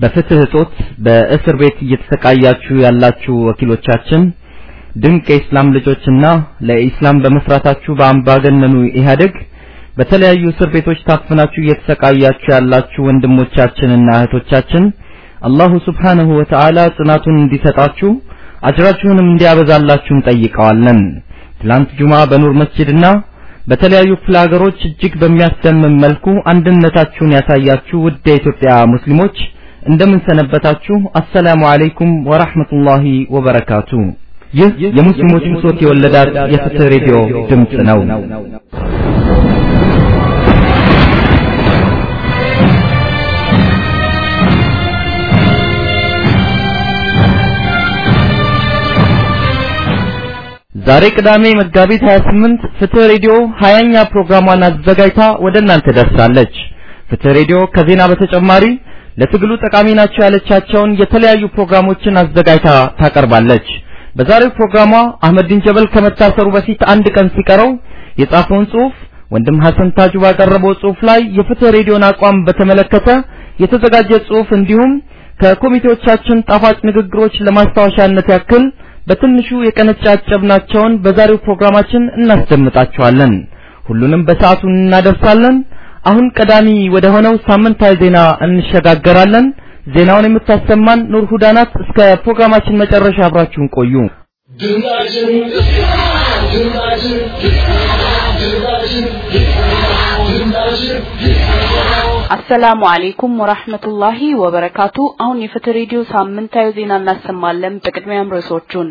በፍትህ እጦት በእስር ቤት እየተሰቃያችሁ ያላችሁ ወኪሎቻችን ድንቅ የኢስላም ልጆችና ለኢስላም በመስራታችሁ በአምባገነኑ ኢህአዴግ በተለያዩ እስር ቤቶች ታፍናችሁ እየተሰቃያችሁ ያላችሁ ወንድሞቻችንና እህቶቻችን አላሁ ስብሓንሁ ወተዓላ ጽናቱን እንዲሰጣችሁ አጅራችሁንም እንዲያበዛላችሁ እንጠይቀዋለን። ትላንት ጁማ በኑር መስጂድና በተለያዩ ክፍለ ሀገሮች እጅግ በሚያስደምም መልኩ አንድነታችሁን ያሳያችሁ ውድ የኢትዮጵያ ሙስሊሞች እንደምን ሰነበታችሁ? አሰላሙ አለይኩም ወራህመቱላሂ ወበረካቱ። ይህ የሙስሊሞች ብሶት የወለዳት የፍትህ ሬዲዮ ድምፅ ነው። ዛሬ ቅዳሜ መጋቢት 28 ፍትህ ሬዲዮ 20ኛ ፕሮግራሟን አዘጋጅታ ወደ እናንተ ደርሳለች። ፍትህ ሬዲዮ ከዜና በተጨማሪ ለትግሉ ጠቃሚ ናቸው ያለቻቸውን የተለያዩ ፕሮግራሞችን አዘጋጅታ ታቀርባለች። በዛሬው ፕሮግራሟ አህመዲን ጀበል ከመታሰሩ በፊት አንድ ቀን ሲቀረው የጻፈውን ጽሑፍ ወንድም ሐሰን ታጁ ባቀረበው ጽሑፍ ላይ የፍትህ ሬዲዮን አቋም በተመለከተ የተዘጋጀ ጽሑፍ እንዲሁም ከኮሚቴዎቻችን ጣፋጭ ንግግሮች ለማስታወሻነት ያክል በትንሹ የቀነጫጨብናቸውን በዛሬው ፕሮግራማችን እናስደምጣችኋለን። ሁሉንም በሰዓቱ እናደርሳለን። አሁን ቀዳሚ ወደ ሆነው ሳምንታዊ ዜና እንሸጋገራለን። ዜናውን የምታሰማን ኑር ሁዳናት። እስከ ፕሮግራማችን መጨረሻ አብራችሁን ቆዩ። አሰላሙ አለይኩም ወራህመቱላሂ ወበረካቱ። አሁን የፍትህ ሬዲዮ ሳምንታዊ ዜና እናሰማለን። በቅድሚያም ርዕሶቹን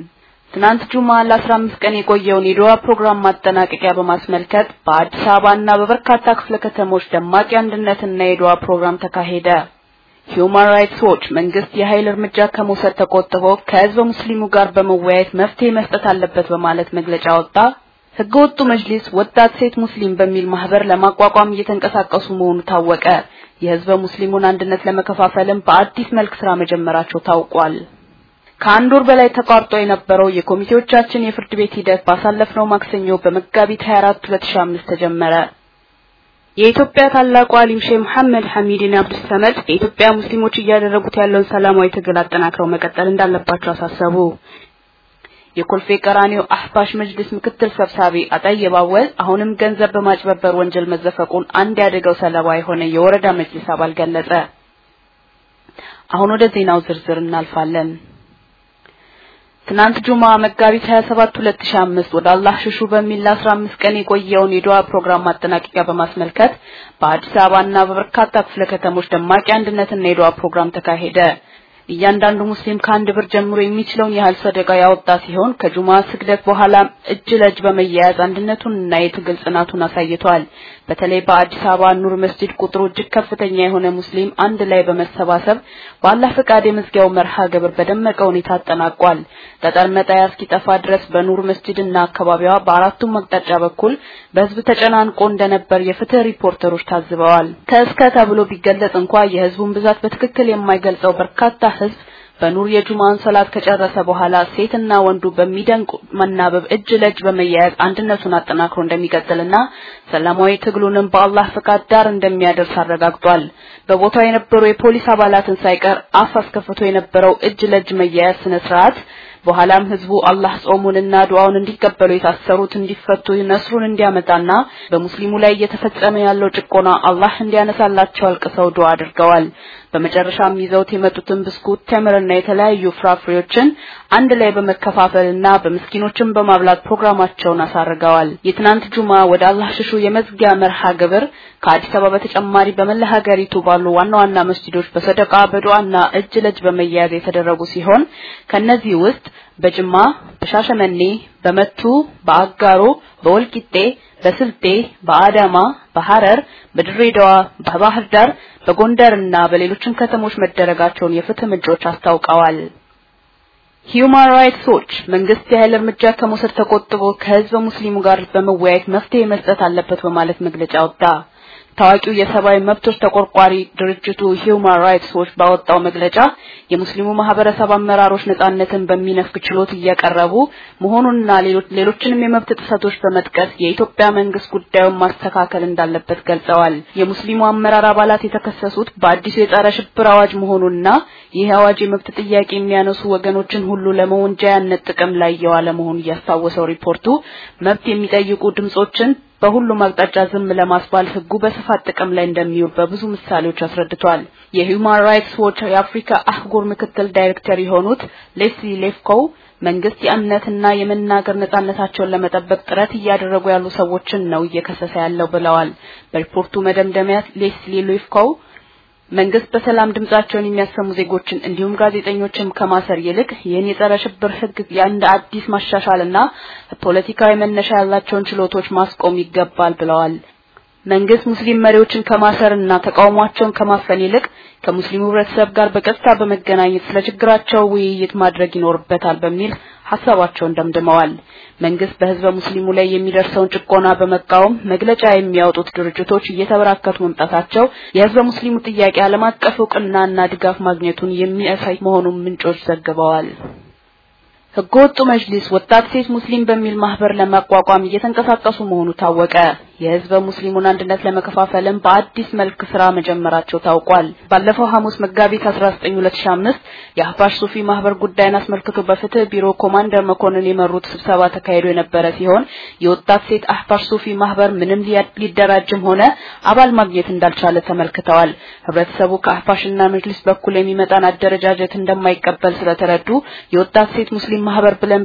ትናንት ጁማ ለ15 ቀን የቆየውን የድዋ ፕሮግራም ማጠናቀቂያ በማስመልከት በአዲስ አበባና በበርካታ ክፍለ ከተሞች ደማቅ የአንድነትና የድዋ ፕሮግራም ተካሄደ። ሂዩማን ራይትስ ዎች መንግስት የኃይል እርምጃ ከመውሰድ ተቆጥቦ ከህዝበ ሙስሊሙ ጋር በመወያየት መፍትሄ መስጠት አለበት በማለት መግለጫ ወጣ። ህገወጡ መጅሊስ ወጣት ሴት ሙስሊም በሚል ማህበር ለማቋቋም እየተንቀሳቀሱ መሆኑ ታወቀ። የህዝበ ሙስሊሙን አንድነት ለመከፋፈልም በአዲስ መልክ ስራ መጀመራቸው ታውቋል። ከአንድ ወር በላይ ተቋርጦ የነበረው የኮሚቴዎቻችን የፍርድ ቤት ሂደት ባሳለፍነው ማክሰኞ በመጋቢት 24 2005 ተጀመረ። የኢትዮጵያ ታላቁ አሊም ሼህ መሐመድ ሐሚድን አብዱስ ሰመድ የኢትዮጵያ ሙስሊሞች እያደረጉት ያለውን ሰላማዊ ትግል አጠናክረው መቀጠል እንዳለባቸው አሳሰቡ። የኮልፌ ቀራኒዮ አህባሽ መጅልስ ምክትል ሰብሳቢ አወል አሁንም ገንዘብ በማጭበርበር ወንጀል መዘፈቁን አንድ ያደገው ሰለባ የሆነ የወረዳ መጅልስ አባል ገለጸ። አሁን ወደ ዜናው ዝርዝር እናልፋለን። ትናንት ጁማ መጋቢት 27 2005 ወደ አላህ ሽሹ በሚል ለ15 ቀን የቆየውን የዱዓ ፕሮግራም ማጠናቀቂያ በማስመልከት በአዲስ አበባና በበርካታ ክፍለ ከተሞች ደማቅ አንድነትና የዱዓ ፕሮግራም ተካሄደ። እያንዳንዱ ሙስሊም ከአንድ ብር ጀምሮ የሚችለውን ያህል ሰደቃ ያወጣ ሲሆን ከጁማ ስግደት በኋላ እጅ ለእጅ በመያያዝ አንድነቱንና የትግል ጽናቱን አሳይቷል። በተለይ በአዲስ አበባ ኑር መስጂድ ቁጥሩ እጅግ ከፍተኛ የሆነ ሙስሊም አንድ ላይ በመሰባሰብ በአላህ ፈቃድ የመዝጊያው መርሃ ግብር በደመቀ ሁኔታ አጠናቋል። ጠጠር መጣያ እስኪጠፋ ድረስ በኑር መስጂድና አካባቢዋ በአራቱም አቅጣጫ በኩል በህዝብ ተጨናንቆ እንደነበር የፍትህ ሪፖርተሮች ታዝበዋል። ከእስከ ተብሎ ቢገለጽ እንኳ የህዝቡን ብዛት በትክክል የማይገልጸው በርካታ ህዝብ በኑር የጁማን ሰላት ከጨረሰ በኋላ ሴትና ወንዱ በሚደንቅ መናበብ እጅ ለእጅ በመያያዝ አንድነቱን አጠናክሮ እንደሚቀጥልና ሰላማዊ ትግሉንም በአላህ ፈቃድ ዳር እንደሚያደርስ አረጋግጧል። በቦታው የነበሩ የፖሊስ አባላትን ሳይቀር አፍ አስከፍቶ የነበረው እጅ ለእጅ መያያዝ ስነ ስርዓት በኋላም ህዝቡ አላህ ጾሙንና ዱዓውን እንዲቀበሉ የታሰሩት እንዲፈቱ ነስሩን እንዲያመጣና በሙስሊሙ ላይ እየተፈጸመ ያለው ጭቆና አላህ እንዲያነሳላቸው አልቅሰው ዱዓ አድርገዋል። በመጨረሻም ይዘውት የመጡትን ብስኩት፣ ተምርና የተለያዩ ፍራፍሬዎችን አንድ ላይ በመከፋፈልና በምስኪኖችን በማብላት ፕሮግራማቸውን አሳርገዋል። የትናንት ጁማ ወደ አላህ ሽሹ የመዝጊያ መርሃ ግብር ከአዲስ አበባ በተጨማሪ በመላ ሀገሪቱ ባሉ ዋና ዋና መስጂዶች በሰደቃ በዱዓና እጅ ለእጅ በመያያዝ የተደረጉ ሲሆን ከነዚህ ውስጥ በጅማ፣ በሻሸመኔ፣ በመቱ፣ በአጋሮ፣ በወልቂጤ፣ በስልጤ፣ በአዳማ፣ በሐረር፣ በድሬዳዋ፣ በባህር ዳር፣ በጎንደርና በሌሎችም ከተሞች መደረጋቸውን የፍትህ ምንጮች አስታውቀዋል። ሂዩማን ራይትስ ዎች መንግስት የኃይል እርምጃ ከመውሰድ ተቆጥቦ ከህዝበ ሙስሊሙ ጋር በመወያየት መፍትሄ መስጠት አለበት በማለት መግለጫ ወጣ። ታዋቂው የሰብአዊ መብቶች ተቆርቋሪ ድርጅቱ ሂውማን ራይትስ ዎች ባወጣው መግለጫ የሙስሊሙ ማህበረሰብ አመራሮች ነጻነትን በሚነፍግ ችሎት እያቀረቡ መሆኑንና ሌሎችንም የመብት ጥሰቶች በመጥቀስ የኢትዮጵያ መንግስት ጉዳዩን ማስተካከል እንዳለበት ገልጸዋል። የሙስሊሙ አመራር አባላት የተከሰሱት በአዲሱ የጸረ ሽብር አዋጅ መሆኑንና ይህ አዋጅ የመብት ጥያቄ የሚያነሱ ወገኖችን ሁሉ ለመወንጀያነት ጥቅም ላይ የዋለ መሆኑን ያስታወሰው ሪፖርቱ መብት የሚጠይቁ ድምጾችን በሁሉም አቅጣጫ ዝም ለማስባል ህጉ በስፋት ጥቅም ላይ እንደሚውል በብዙ ምሳሌዎች አስረድቷል። የሂውማን ራይትስ ዎች የአፍሪካ አህጉር ምክትል ዳይሬክተር የሆኑት ሌስሊ ሌፍኮው መንግስት የእምነትና የመናገር ነጻነታቸውን ለመጠበቅ ጥረት እያደረጉ ያሉ ሰዎችን ነው እየከሰሰ ያለው ብለዋል። በሪፖርቱ መደምደሚያ ሌስሊ ሌፍኮው መንግስት በሰላም ድምጻቸውን የሚያሰሙ ዜጎችን እንዲሁም ጋዜጠኞችን ከማሰር ይልቅ ይህን የጸረ ሽብር ህግ የአንድ አዲስ ማሻሻልና ፖለቲካዊ መነሻ ያላቸውን ችሎቶች ማስቆም ይገባል ብለዋል። መንግስት ሙስሊም መሪዎችን ከማሰርና ተቃውሟቸውን ከማፈን ይልቅ ከሙስሊሙ ህብረተሰብ ጋር በቀጥታ በመገናኘት ስለ ችግራቸው ውይይት ማድረግ ይኖርበታል በሚል ሀሳባቸውን ደምድመዋል። መንግስት በህዝበ ሙስሊሙ ላይ የሚደርሰውን ጭቆና በመቃወም መግለጫ የሚያወጡት ድርጅቶች እየተበራከቱ መምጣታቸው የህዝበ ሙስሊሙ ጥያቄ ዓለም አቀፍ እውቅናና ድጋፍ ማግኘቱን የሚያሳይ መሆኑን ምንጮች ዘግበዋል። ህገወጡ መጅሊስ ወጣት ሴት ሙስሊም በሚል ማህበር ለማቋቋም እየተንቀሳቀሱ መሆኑ ታወቀ። የህዝበ ሙስሊሙን አንድነት ለመከፋፈልም በአዲስ መልክ ስራ መጀመራቸው ታውቋል። ባለፈው ሐሙስ መጋቢት 19 2005 የአህባሽ ሱፊ ማህበር ጉዳይን አስመልክቶ በፍትህ ቢሮ ኮማንደር መኮንን የመሩት ስብሰባ ተካሂዶ የነበረ ሲሆን የወጣት ሴት አህባሽ ሱፊ ማህበር ምንም ሊደራጅም ሆነ አባል ማግኘት እንዳልቻለ ተመልክተዋል። ህብረተሰቡ ከአህባሽና መጅሊስ በኩል የሚመጣን አደረጃጀት እንደማይቀበል ስለተረዱ የወጣት ሴት ሙስሊም ማህበር ብለን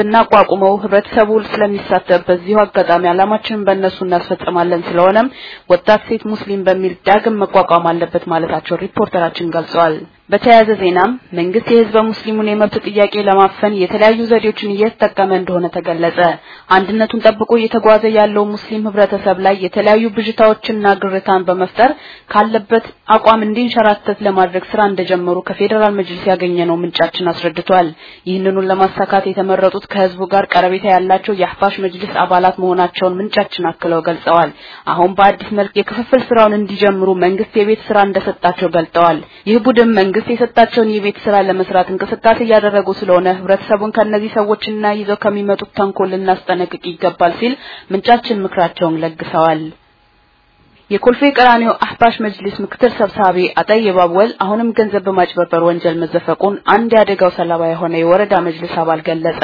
ብናቋቁመው ህብረተሰቡ ስለሚሳተፍ በዚሁ አጋጣሚ አላማችንን በእነሱ እናስፈጽማለን ስለሆነም ወጣት ሴት ሙስሊም በሚል ዳግም መቋቋም አለበት ማለታቸው ሪፖርተራችን ገልጸዋል። በተያያዘ ዜናም መንግስት የህዝበ ሙስሊሙን የመብት ጥያቄ ለማፈን የተለያዩ ዘዴዎችን እየተጠቀመ እንደሆነ ተገለጸ። አንድነቱን ጠብቆ እየተጓዘ ያለው ሙስሊም ህብረተሰብ ላይ የተለያዩ ብዥታዎችና ግርታን በመፍጠር ካለበት አቋም እንዲንሸራተት ለማድረግ ስራ እንደጀመሩ ከፌዴራል መጅሊስ ያገኘነው ምንጫችን አስረድቷል። ይህንኑን ለማሳካት የተመረጡት ከህዝቡ ጋር ቀረቤታ ያላቸው የአህባሽ መጅሊስ አባላት መሆናቸውን ምንጫችን አክለው ገልጸዋል። አሁን በአዲስ መልክ የክፍፍል ስራውን እንዲጀምሩ መንግስት የቤት ስራ እንደሰጣቸው ገልጠዋል። ይህ ቡድን መንግስት የሰጣቸውን የቤት ስራ ለመስራት እንቅስቃሴ እያደረጉ ስለሆነ ህብረተሰቡን ከነዚህ ሰዎችና ይዘው ከሚመጡት ተንኮል ልናስጠነቅቅ ይገባል ሲል ምንጫችን ምክራቸውን ለግሰዋል። የኮልፌ ቀራኒዮ አህባሽ መጅሊስ ምክትል ሰብሳቢ አጠይ ባብወል አሁንም ገንዘብ በማጭበርበር ወንጀል መዘፈቁን አንድ የአደጋው ሰለባ የሆነ የወረዳ መጅሊስ አባል ገለጸ።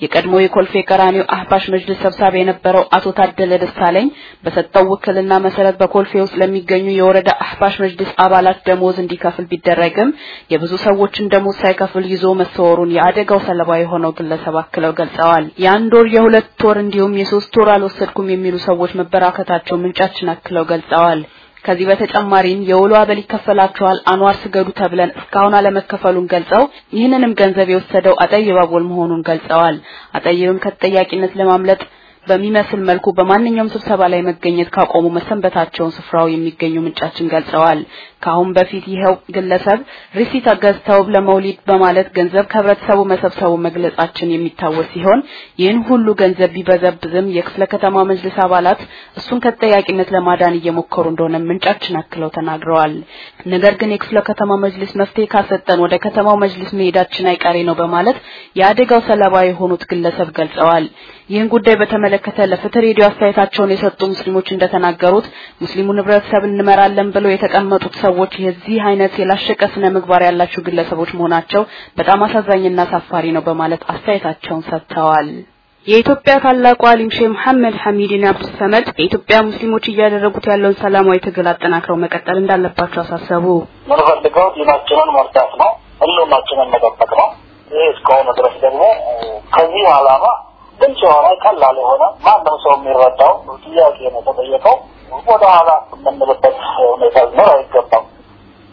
የቀድሞ የኮልፌ ቀራኒዮ አህባሽ መጅሊስ ሰብሳቢ የነበረው አቶ ታደለ ደሳለኝ በሰጠው ውክልና መሰረት በኮልፌ ውስጥ ለሚገኙ የወረዳ አህባሽ መጅሊስ አባላት ደሞዝ እንዲከፍል ቢደረግም የብዙ ሰዎችን ደሞዝ ሳይከፍል ይዞ መሰወሩን የአደጋው ሰለባ የሆነው ግለሰብ አክለው ገልጸዋል። የአንድ ወር፣ የሁለት ወር እንዲሁም የሶስት ወር አልወሰድኩም የሚሉ ሰዎች መበራከታቸው ምንጫችን አክለው ገልጸዋል። ከዚህ በተጨማሪም የውሎ አበል ይከፈላቸዋል አንዋር ስገዱ ተብለን እስካሁን አለመከፈሉን ገልጸው ይህንንም ገንዘብ የወሰደው አጠይብ መሆኑን ገልጸዋል። አጠይብም ከተጠያቂነት ለማምለጥ በሚመስል መልኩ በማንኛውም ስብሰባ ላይ መገኘት ካቆሙ መሰንበታቸውን ስፍራው የሚገኙ ምንጫችን ገልጸዋል። ከአሁን በፊት ይኸው ግለሰብ ሪሲት ገዝተው ለመውሊድ በማለት ገንዘብ ከህብረተሰቡ መሰብሰቡ መግለጻችን የሚታወስ ሲሆን ይህን ሁሉ ገንዘብ ቢበዘብዝም የክፍለ ከተማ መጅልስ አባላት እሱን ከተጠያቂነት ለማዳን እየሞከሩ እንደሆነ ምንጫችን አክለው ተናግረዋል። ነገር ግን የክፍለ ከተማ መጅልስ መፍትሄ ካሰጠን ወደ ከተማው መጅልስ መሄዳችን አይቀሬ ነው በማለት የአደጋው ሰለባ የሆኑት ግለሰብ ገልጸዋል። ይህን ጉዳይ በተመለከተ ለፍትህ ሬዲዮ አስተያየታቸውን የሰጡ ሙስሊሞች እንደተናገሩት ሙስሊሙን ህብረተሰብ እንመራለን ብለው የተቀመጡት ሰዎች የዚህ አይነት የላሸቀ ስነ ምግባር ያላቸው ግለሰቦች መሆናቸው በጣም አሳዛኝና አሳፋሪ ነው በማለት አስተያየታቸውን ሰጥተዋል። የኢትዮጵያ ታላቁ አሊም ሼህ መሐመድ ሐሚድን አብዱል የኢትዮጵያ ሙስሊሞች እያደረጉት ያለውን ሰላማዊ ትግል አጠናክረው መቀጠል እንዳለባቸው አሳሰቡ። የምንፈልገው ዲናችንን መርዳት ነው፣ ህልውናችንን መጠበቅ ነው። ይህ እስከሆነ ድረስ ደግሞ ከዚህ ዓላማ ግልጽ የሆነ ቀላል የሆነ ማንም ሰው የሚረዳው ጥያቄ ነው የተጠየቀው። ወደ ኋላ የምንልበት ሁኔታ ሊኖር አይገባም።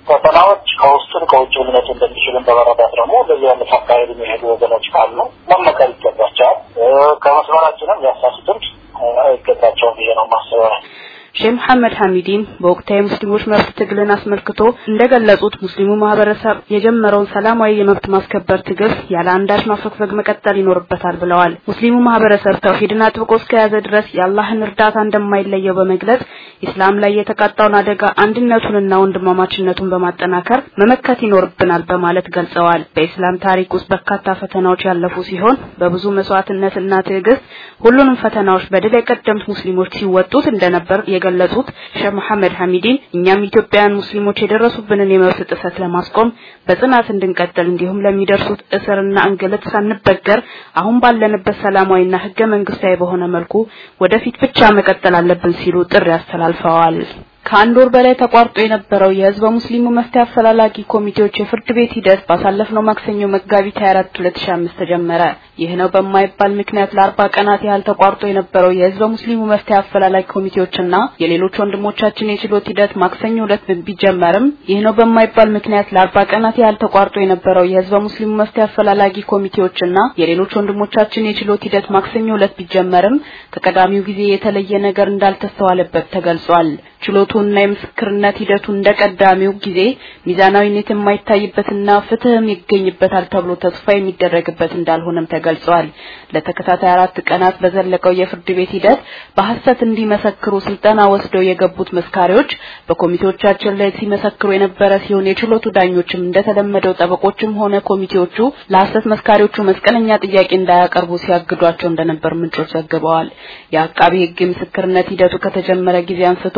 ፈተናዎች ከውስጥም ከውጭ ሊመጡ እንደሚችሉ በመረዳት ደግሞ እንደዚህ አይነት አካሄድ የሚሄዱ ወገኖች ካሉ መመከር ይገባቸዋል። ከመስመራችንም ሊያሳስቱን አይገባቸውም ብዬ ነው ማስበው። ሼህ መሐመድ ሐሚዲን በወቅታዊ ሙስሊሞች መብት ትግልን አስመልክቶ እንደገለጹት ሙስሊሙ ማህበረሰብ የጀመረውን ሰላማዊ የመብት ማስከበር ትግል ያለ አንዳች ማፈግፈግ መቀጠል ይኖርበታል ብለዋል። ሙስሊሙ ማህበረሰብ ተውሂድን አጥብቆ እስከያዘ ድረስ የአላህን እርዳታ እንደማይለየው በመግለጽ ኢስላም ላይ የተቃጣውን አደጋ አንድነቱንና ወንድማማችነቱን በማጠናከር መመከት ይኖርብናል በማለት ገልጸዋል። በኢስላም ታሪክ ውስጥ በርካታ ፈተናዎች ያለፉ ሲሆን በብዙ መስዋዕትነትና ትዕግስት ሁሉንም ፈተናዎች በድል የቀደምት ሙስሊሞች ሲወጡት እንደነበር የገለጹት ሼህ መሐመድ ሐሚዲን እኛም ኢትዮጵያውያን ሙስሊሞች የደረሱብንን የመብት ጥሰት ለማስቆም በጽናት እንድንቀጥል እንዲሁም ለሚደርሱት እስርና እንግልት ሳንበገር አሁን ባለንበት ሰላማዊና ህገ መንግስታዊ በሆነ መልኩ ወደፊት ብቻ መቀጠል አለብን ሲሉ ጥሪ አስተላልፈዋል። ከአንድ ወር በላይ ተቋርጦ የነበረው የህዝበ ሙስሊሙ መፍትሄ አፈላላጊ ኮሚቴዎች የፍርድ ቤት ሂደት ባሳለፍነው ማክሰኞ መጋቢት 24 2005 ተጀመረ። ይህ ነው በማይባል ምክንያት ለአርባ ቀናት ያህል ተቋርጦ የነበረው የህዝበ ሙስሊሙ መፍትሄ አፈላላጊ ኮሚቴዎችና የሌሎች ወንድሞቻችን የችሎት ሂደት ማክሰኞ ዕለት ቢጀመርም ይህ ነው በማይባል ምክንያት ለአርባ ቀናት ያህል ተቋርጦ የነበረው የህዝበ ሙስሊሙ መፍትሄ አፈላላጊ ኮሚቴዎችና የሌሎች ወንድሞቻችን የችሎት ሂደት ማክሰኞ ዕለት ቢጀመርም ከቀዳሚው ጊዜ የተለየ ነገር እንዳልተስተዋለበት ተገልጿል። ችሎቱና የምስክርነት ሂደቱ እንደቀዳሚው ጊዜ ሚዛናዊነት የማይታይበትና ፍትህም ይገኝበታል ተብሎ ተስፋ የሚደረግበት እንዳልሆነም ተገልጿል። ለተከታታይ አራት ቀናት በዘለቀው የፍርድ ቤት ሂደት በሐሰት እንዲመሰክሩ ስልጠና ወስደው የገቡት መስካሪዎች በኮሚቴዎቻችን ላይ ሲመሰክሩ የነበረ ሲሆን የችሎቱ ዳኞችም እንደተለመደው ጠበቆችም ሆነ ኮሚቴዎቹ ለሐሰት መስካሪዎቹ መስቀለኛ ጥያቄ እንዳያቀርቡ ሲያግዷቸው እንደነበር ምንጮች ዘግበዋል። የአቃቢ ህግ ምስክርነት ሂደቱ ከተጀመረ ጊዜ አንስቶ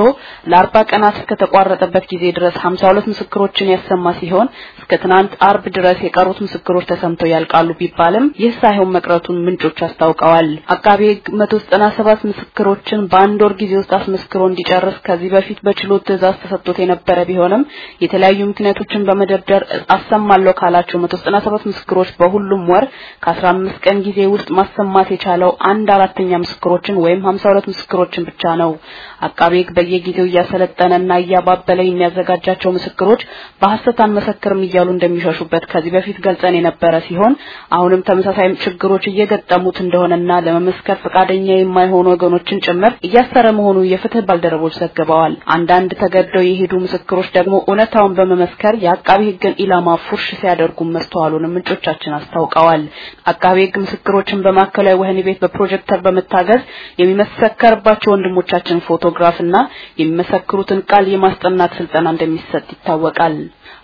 ለአርባ ቀናት እስከተቋረጠበት ጊዜ ድረስ 52 ምስክሮችን ያሰማ ሲሆን እስከ ትናንት አርብ ድረስ የቀሩት ምስክሮች ተሰምተው ያልቃሉ ቢባልም ይህ ሳይሆን መቅረቱን ምንጮች አስታውቀዋል። አቃቤ ሕግ 197 ምስክሮችን በአንድ ወር ጊዜ ውስጥ አስመስክሮ እንዲጨርስ ከዚህ በፊት በችሎት ትዕዛዝ ተሰጥቶት የነበረ ቢሆንም የተለያዩ ምክንያቶችን በመደርደር አሰማለሁ ካላቸው 197 ምስክሮች በሁሉም ወር ከ15 ቀን ጊዜ ውስጥ ማሰማት የቻለው አንድ አራተኛ ምስክሮችን ወይም 52 ምስክሮችን ብቻ ነው። አቃቤ በየጊዜው እያሰለጠነና እያባበለ የሚያዘጋጃቸው ምስክሮች በሐሰት አንመሰክርም እያሉ እንደሚሸሹበት ከዚህ በፊት ገልጸን የነበረ ሲሆን አሁንም ተመሳሳይ ችግሮች እየገጠሙት እንደሆነና ለመመስከር ፈቃደኛ የማይሆኑ ወገኖችን ጭምር እያሰረ መሆኑ የፍትህ ባልደረቦች ዘግበዋል። አንዳንድ ተገደው የሄዱ ምስክሮች ደግሞ እውነታውን በመመስከር የአቃቢ ሕግን ኢላማ ፉርሽ ሲያደርጉ መስተዋሉንም ምንጮቻችን አስታውቀዋል። አቃቢ ሕግ ምስክሮችን በማዕከላዊ ወህኒ ቤት በፕሮጀክተር በመታገዝ የሚመሰከርባቸው ወንድሞቻችን ፎቶግራፍና የሚመሰክሩትን ቃል የማስጠናት ስልጠና እንደሚሰጥ ይታወቃል።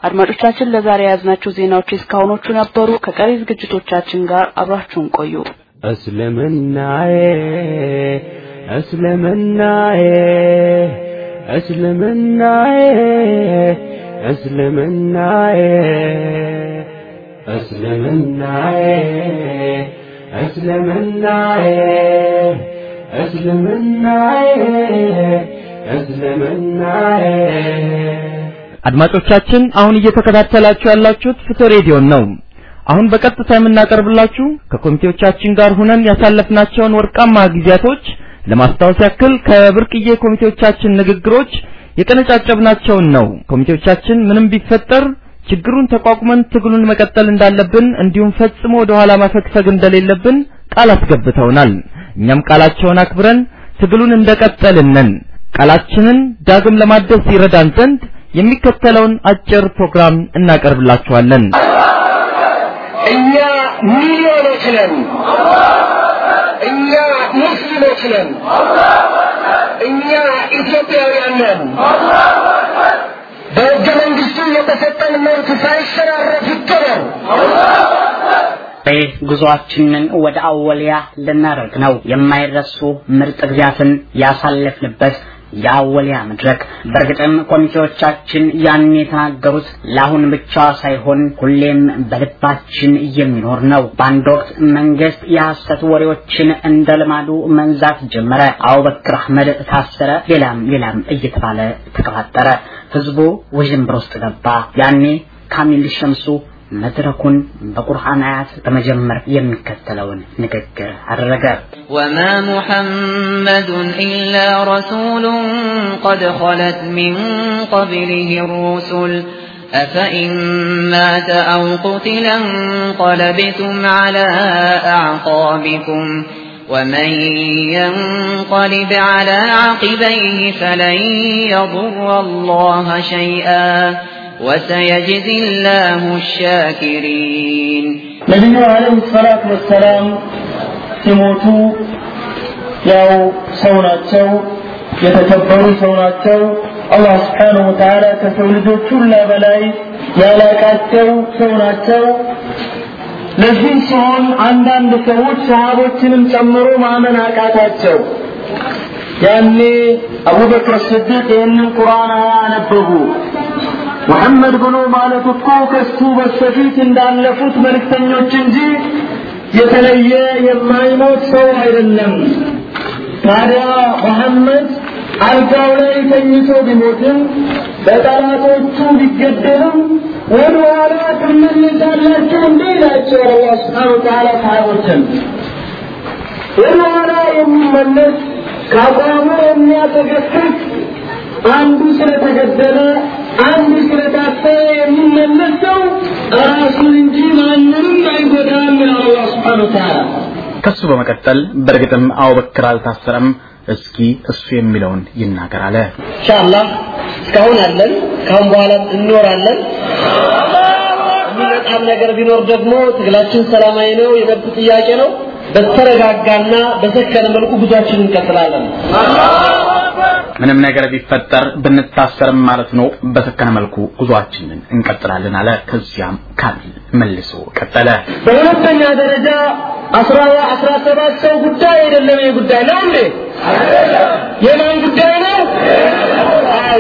አድማጮቻችን ለዛሬ የያዝናቸው ዜናዎች እስካሁኖቹ ነበሩ። ከቀሪ ዝግጅቶቻችን ጋር አብራችሁን ቆዩ። እስልምናዬ እስልምናዬ እስልምናዬ አድማጮቻችን አሁን እየተከታተላችሁ ያላችሁት ፍትህ ሬዲዮን ነው። አሁን በቀጥታ የምናቀርብላችሁ ከኮሚቴዎቻችን ጋር ሁነን ያሳለፍናቸውን ወርቃማ ጊዜያቶች ለማስታወስ ያክል ከብርቅዬ ኮሚቴዎቻችን ንግግሮች የቀነጫጨብናቸውን ነው። ኮሚቴዎቻችን ምንም ቢፈጠር ችግሩን ተቋቁመን ትግሉን መቀጠል እንዳለብን እንዲሁም ፈጽሞ ወደ ኋላ ማፈግፈግ እንደሌለብን ቃል አስገብተውናል። እኛም ቃላቸውን አክብረን ትግሉን እንደቀጠልን ነን። ቃላችንን ዳግም ለማደስ ይረዳን ዘንድ የሚከተለውን አጭር ፕሮግራም እናቀርብላችኋለን። እኛ ሚሊዮኖች ነን። እኛ ሙስሊሞች ነን። እኛ ኢትዮጵያውያን ነን። በሕገ መንግስቱ የተሰጠን መብት ሳይሸራረፍ ይከበር። ይህ ጉዞአችንን ወደ አወሊያ ልናደርግ ነው። የማይረሱ ምርጥ ጊዜያትን ያሳለፍንበት የአወሊያ መድረክ። በእርግጥም ኮሚቴዎቻችን ያን የተናገሩት ለአሁን ብቻ ሳይሆን ሁሌም በልባችን የሚኖር ነው። በአንድ ወቅት መንግስት የሐሰት ወሬዎችን እንደ ልማዱ መንዛት ጀመረ። አቡበክር አህመድ ታሰረ፣ ሌላም ሌላም እየተባለ ተቀባጠረ። ህዝቡ ውዥንብር ውስጥ ገባ። ያኔ ካሚል ሸምሱ መድረኩን በቁርአን አያት በመጀመር የሚከተለውን ንግግር አደረገ። وما محمد إلا رسول قد خلت من قبله الرسل أفإن مات أو قتلا انقلبتم على أعقابكم ومن ينقلب على عقبيه فلن يضر الله شيئا ወሰየጅዚ ላሁ ሻኪሪን። ነቢዩ አለይሂ ሰላቱ ወሰላም ሲሞቱ ያው ሰው ናቸው የተከበሩ ሰው ናቸው። አላህ ስብሓንሁ ወተዓላ ከሰው ልጆች ሁላ በላይ ያላቃቸው ሰው ናቸው። ለዚህም ሲሆን አንዳንድ ሰዎች ሰሃቦችንም ጨምሮ ማመን አቃታቸው። ያኔ አቡበክር ስድቅ ይህንን ቁርአን አያነበቡ ሙሐመድ ብሎ ማለት እኮ ከሱ በስተፊት እንዳለፉት መልእክተኞች እንጂ የተለየ የማይሞት ሰው አይደለም። ታዲያ መሐመድ አልጋው ላይ ተኝቶ ቢሞትም በጠላቶቹ ቢገደልም ወደ ኋላ ትመለሳላችሁ እንዴ ይላቸው አላህ ስብሓነ ወተዓላ ሰሃቦችን? ወደ ኋላ የሚመለስ ከአቋሙ የሚያተገፍፍ አንዱ ስለተገደለ አንዱ ስለታሰረ የሚመለስ ሰው ራሱን እንጂ ማንንም አይጎዳም ይላል አላህ ስብሓነ ወተዓላ። ከሱ በመቀጠል በእርግጥም አቡበክር አልታሰረም እስኪ እሱ የሚለውን ይናገር አለ። ኢንሻአላህ እስካሁን አለን ካሁን በኋላ እንኖራለን። የሚመጣም ነገር ቢኖር ደግሞ ትግላችን ሰላማዊ ነው የመብት ጥያቄ ነው። በተረጋጋና በሰከነ መልኩ ጉዟችን እንቀጥላለን ምንም ነገር ቢፈጠር ብንታሰርም ማለት ነው። በሰከነ መልኩ ጉዟችንን እንቀጥላለን አለ። ከዚያም ካሚል መልሶ ቀጠለ። በሁለተኛ ደረጃ አስራ አስራ ሰባት ሰው ጉዳይ አይደለም ይህ ጉዳይ ነው እንዴ? የማን ጉዳይ ነው?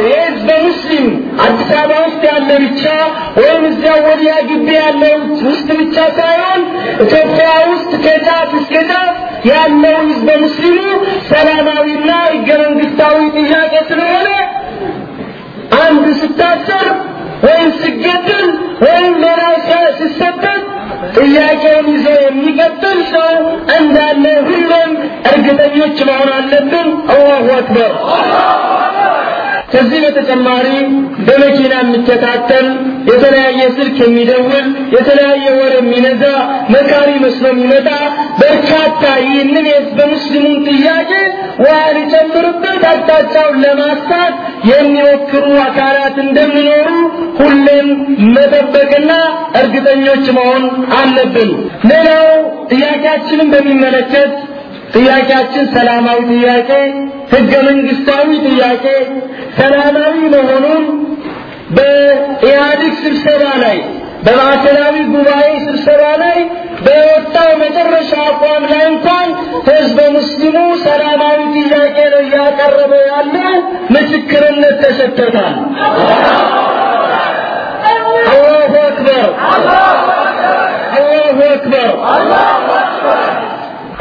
የህዝበ ሙስሊም አዲስ አበባ ውስጥ ያለ ብቻ ወይም እዚያ ወዲያ ግቢ ያለ ውስጥ ብቻ ሳይሆን ኢትዮጵያ ውስጥ ከጫፍ እስከ ጫፍ ያለው ህዝበ ሙስሊሙ ሰላማዊና ህገ መንግስታዊ ጥያቄ ስለሆነ አንድ ስታሰር ወይም ስገድል ወይም ሌላ ሲሰደድ ጥያቄውን ይዞ የሚቀጥል ሰው እንዳለ ሁሉም እርግጠኞች መሆን አለብን። አላሁ አክበር ከዚህ በተጨማሪ በመኪና የሚከታተል የተለያየ ስልክ የሚደውል የተለያየ ወር የሚነዛ መካሪ መስሎ የሚመጣ በርካታ ይህንን በሙስሊሙን ጥያቄ ውሃ ሊጨምርበት አቅጣጫውን ለማሳት የሚሞክሩ አካላት እንደሚኖሩ ሁሌም መጠበቅና እርግጠኞች መሆን አለብን። ሌላው ጥያቄያችንን በሚመለከት ጥያቄያችን ሰላማዊ ጥያቄ ህገ መንግስታዊ ጥያቄ ሰላማዊ መሆኑን በኢህአዴግ ስብሰባ ላይ በማዕከላዊ ጉባኤ ስብሰባ ላይ በወጣው መጨረሻ አቋም ላይ እንኳን ህዝበ ሙስሊሙ ሰላማዊ ጥያቄ ነው እያቀረበ ያለው ምስክርነት ተሰጥቶታል። አላሁ አክበር! አላሁ አክበር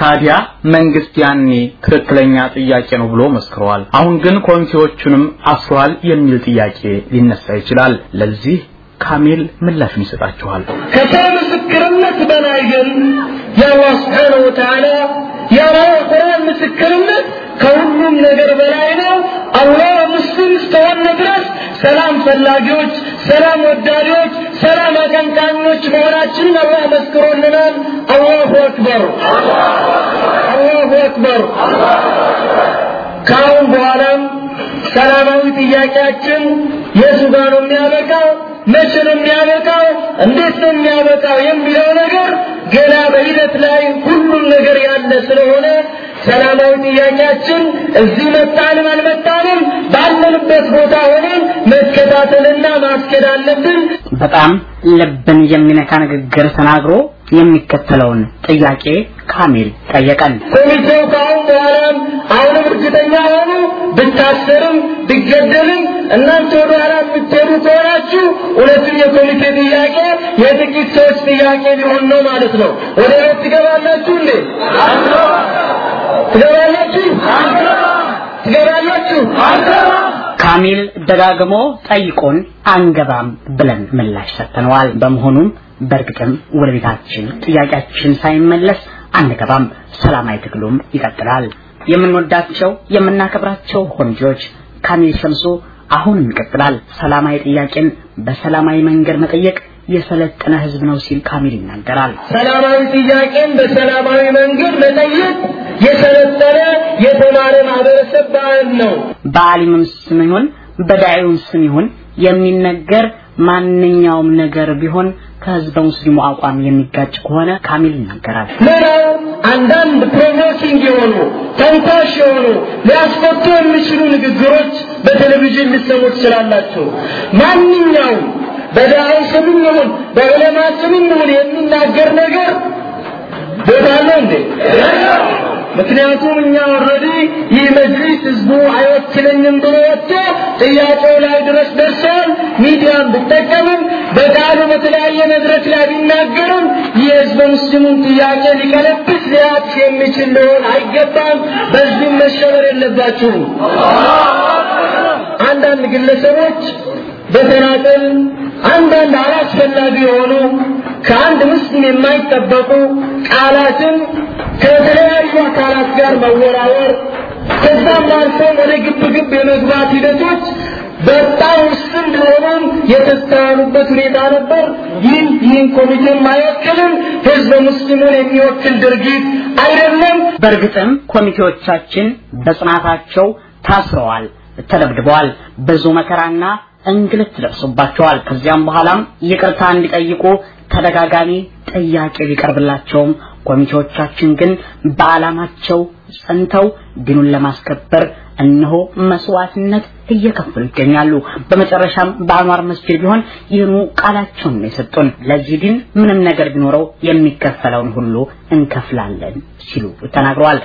ታዲያ መንግስት ያኔ ትክክለኛ ጥያቄ ነው ብሎ መስክረዋል አሁን ግን ኮሚቴዎቹንም አስሯል የሚል ጥያቄ ሊነሳ ይችላል። ለዚህ ካሚል ምላሹን ይሰጣችኋል። ከሰው ምስክርነት በላይ ግን የአላህ ስብሓነ ወተዓላ የአላህ ቁርአን ምስክርነት ከሁሉም ነገር በላይ ነው። አላህ ሙስሊም እስከሆነ ድረስ ሰላም ፈላጊዎች ሰላም ወዳዲዎች ሰላም አቀንቃኞች መሆናችንን አላህ መስክሮልናል አላሁ አክበር አላሁ አክበር። ከአሁን በኋላም ሰላማዊ ጥያቄያችን የቱ ጋር ነው የሚያበቃው መቼ ነው የሚያበቃው እንዴት ነው የሚያበቃው የሚለው ነገር ገና በሂደት ላይ ሁሉም ነገር ያለ ስለሆነ ሰላማዊ ጥያቄያችን እዚህ መጣንም አልመጣንም ባለንበት ቦታ ሆነን መከታተልና ማስኬድ አለብን። በጣም ልብን የሚነካ ንግግር ተናግሮ የሚከተለውን ጥያቄ ካሚል ጠየቀን። ኮሚቴው ከአሁን በኋላም እርግጠኛ ሆኑ ብታሰርም ብገደልም እናንተ ወደ ኋላ የምትሄዱ ከሆናችሁ እውነትም የኮሚቴ ጥያቄ የጥቂት ሰዎች ጥያቄ ሊሆን ነው ማለት ነው። ወደ ቤት ትገባላችሁ እንዴ? ትገባላችሁ? ትገባላችሁ? ካሚል ደጋግሞ ጠይቆን አንገባም ብለን ምላሽ ሰጥተነዋል። በመሆኑም በእርግጥም ወደ ቤታችን ጥያቄያችን ሳይመለስ አንገባም። ሰላማዊ ትግሉም ይቀጥላል የምንወዳቸው የምናከብራቸው ኮሚቴዎች ካሚል ሸምሶ አሁንም ይቀጥላል ሰላማዊ ጥያቄን በሰላማዊ መንገድ መጠየቅ የሰለጠነ ህዝብ ነው ሲል ካሚል ይናገራል ሰላማዊ ጥያቄን በሰላማዊ መንገድ መጠየቅ የሰለጠነ የተማረ ማህበረሰብ ባህል ነው። በአሊምም ስም ይሁን በዳዒውም ስም ይሁን የሚነገር ማንኛውም ነገር ቢሆን ከህዝበ ሙስሊሙ አቋም የሚጋጭ ከሆነ ካሚል ይናገራል። አንዳንድ provoking የሆኑ ተንኳሽ የሆኑ ሊያስቆጡ የሚችሉ ንግግሮች በቴሌቪዥን ሊሰሙ ትችላላችሁ። ማንኛውም በዳዒ ስምም ይሁን በዑለማ ስምም ይሁን የሚናገር ነገር ቦታ አለው እንዴ? ምክንያቱም እኛ already ይህ መጅሊስ ህዝቡ አይወክለኝም ብሎ ወጥቶ ጥያቄው ላይ ድረስ ደርሰዋል። ሚዲያን ብጠቀምም በቃሉ በተለያየ መድረክ ላይ ቢናገርም የህዝበ ሙስሊሙን ጥያቄ ሊቀለብስ ሊያጥፍ የሚችል ሊሆን አይገባም። በዚህም መሸበር የለባችሁም። አንዳንድ ግለሰቦች በተናጠል አንዳንድ አላስፈላጊ የሆኑ ከአንድ ሙስሊም የማይጠበቁ ቃላትን ከተለያዩ አካላት ጋር መወራወር ከዛም አልፎ ወደ ግብ ግብ የመግባት ሂደቶች በጣም ውስን ቢሆኑም የተስተዋሉበት ሁኔታ ነበር። ይህ ይህን ኮሚቴም አይወክልም፣ ህዝበ ሙስሊሙን የሚወክል ድርጊት አይደለም። በእርግጥም ኮሚቴዎቻችን በጽናታቸው ታስረዋል፣ ተደብድበዋል፣ ብዙ መከራና እንግልት ደርሶባቸዋል። ከዚያም በኋላም ይቅርታ እንዲጠይቁ ተደጋጋሚ ጥያቄ ቢቀርብላቸውም ኮሚቴዎቻችን ግን በዓላማቸው ጸንተው ዲኑን ለማስከበር እነሆ መስዋዕትነት እየከፈሉ ይገኛሉ። በመጨረሻም በአንዋር መስጂድ ቢሆን ይህኑ ቃላቸውን የሰጡን። ለዚህ ዲን ምንም ነገር ቢኖረው የሚከፈለውን ሁሉ እንከፍላለን ሲሉ ተናግረዋል።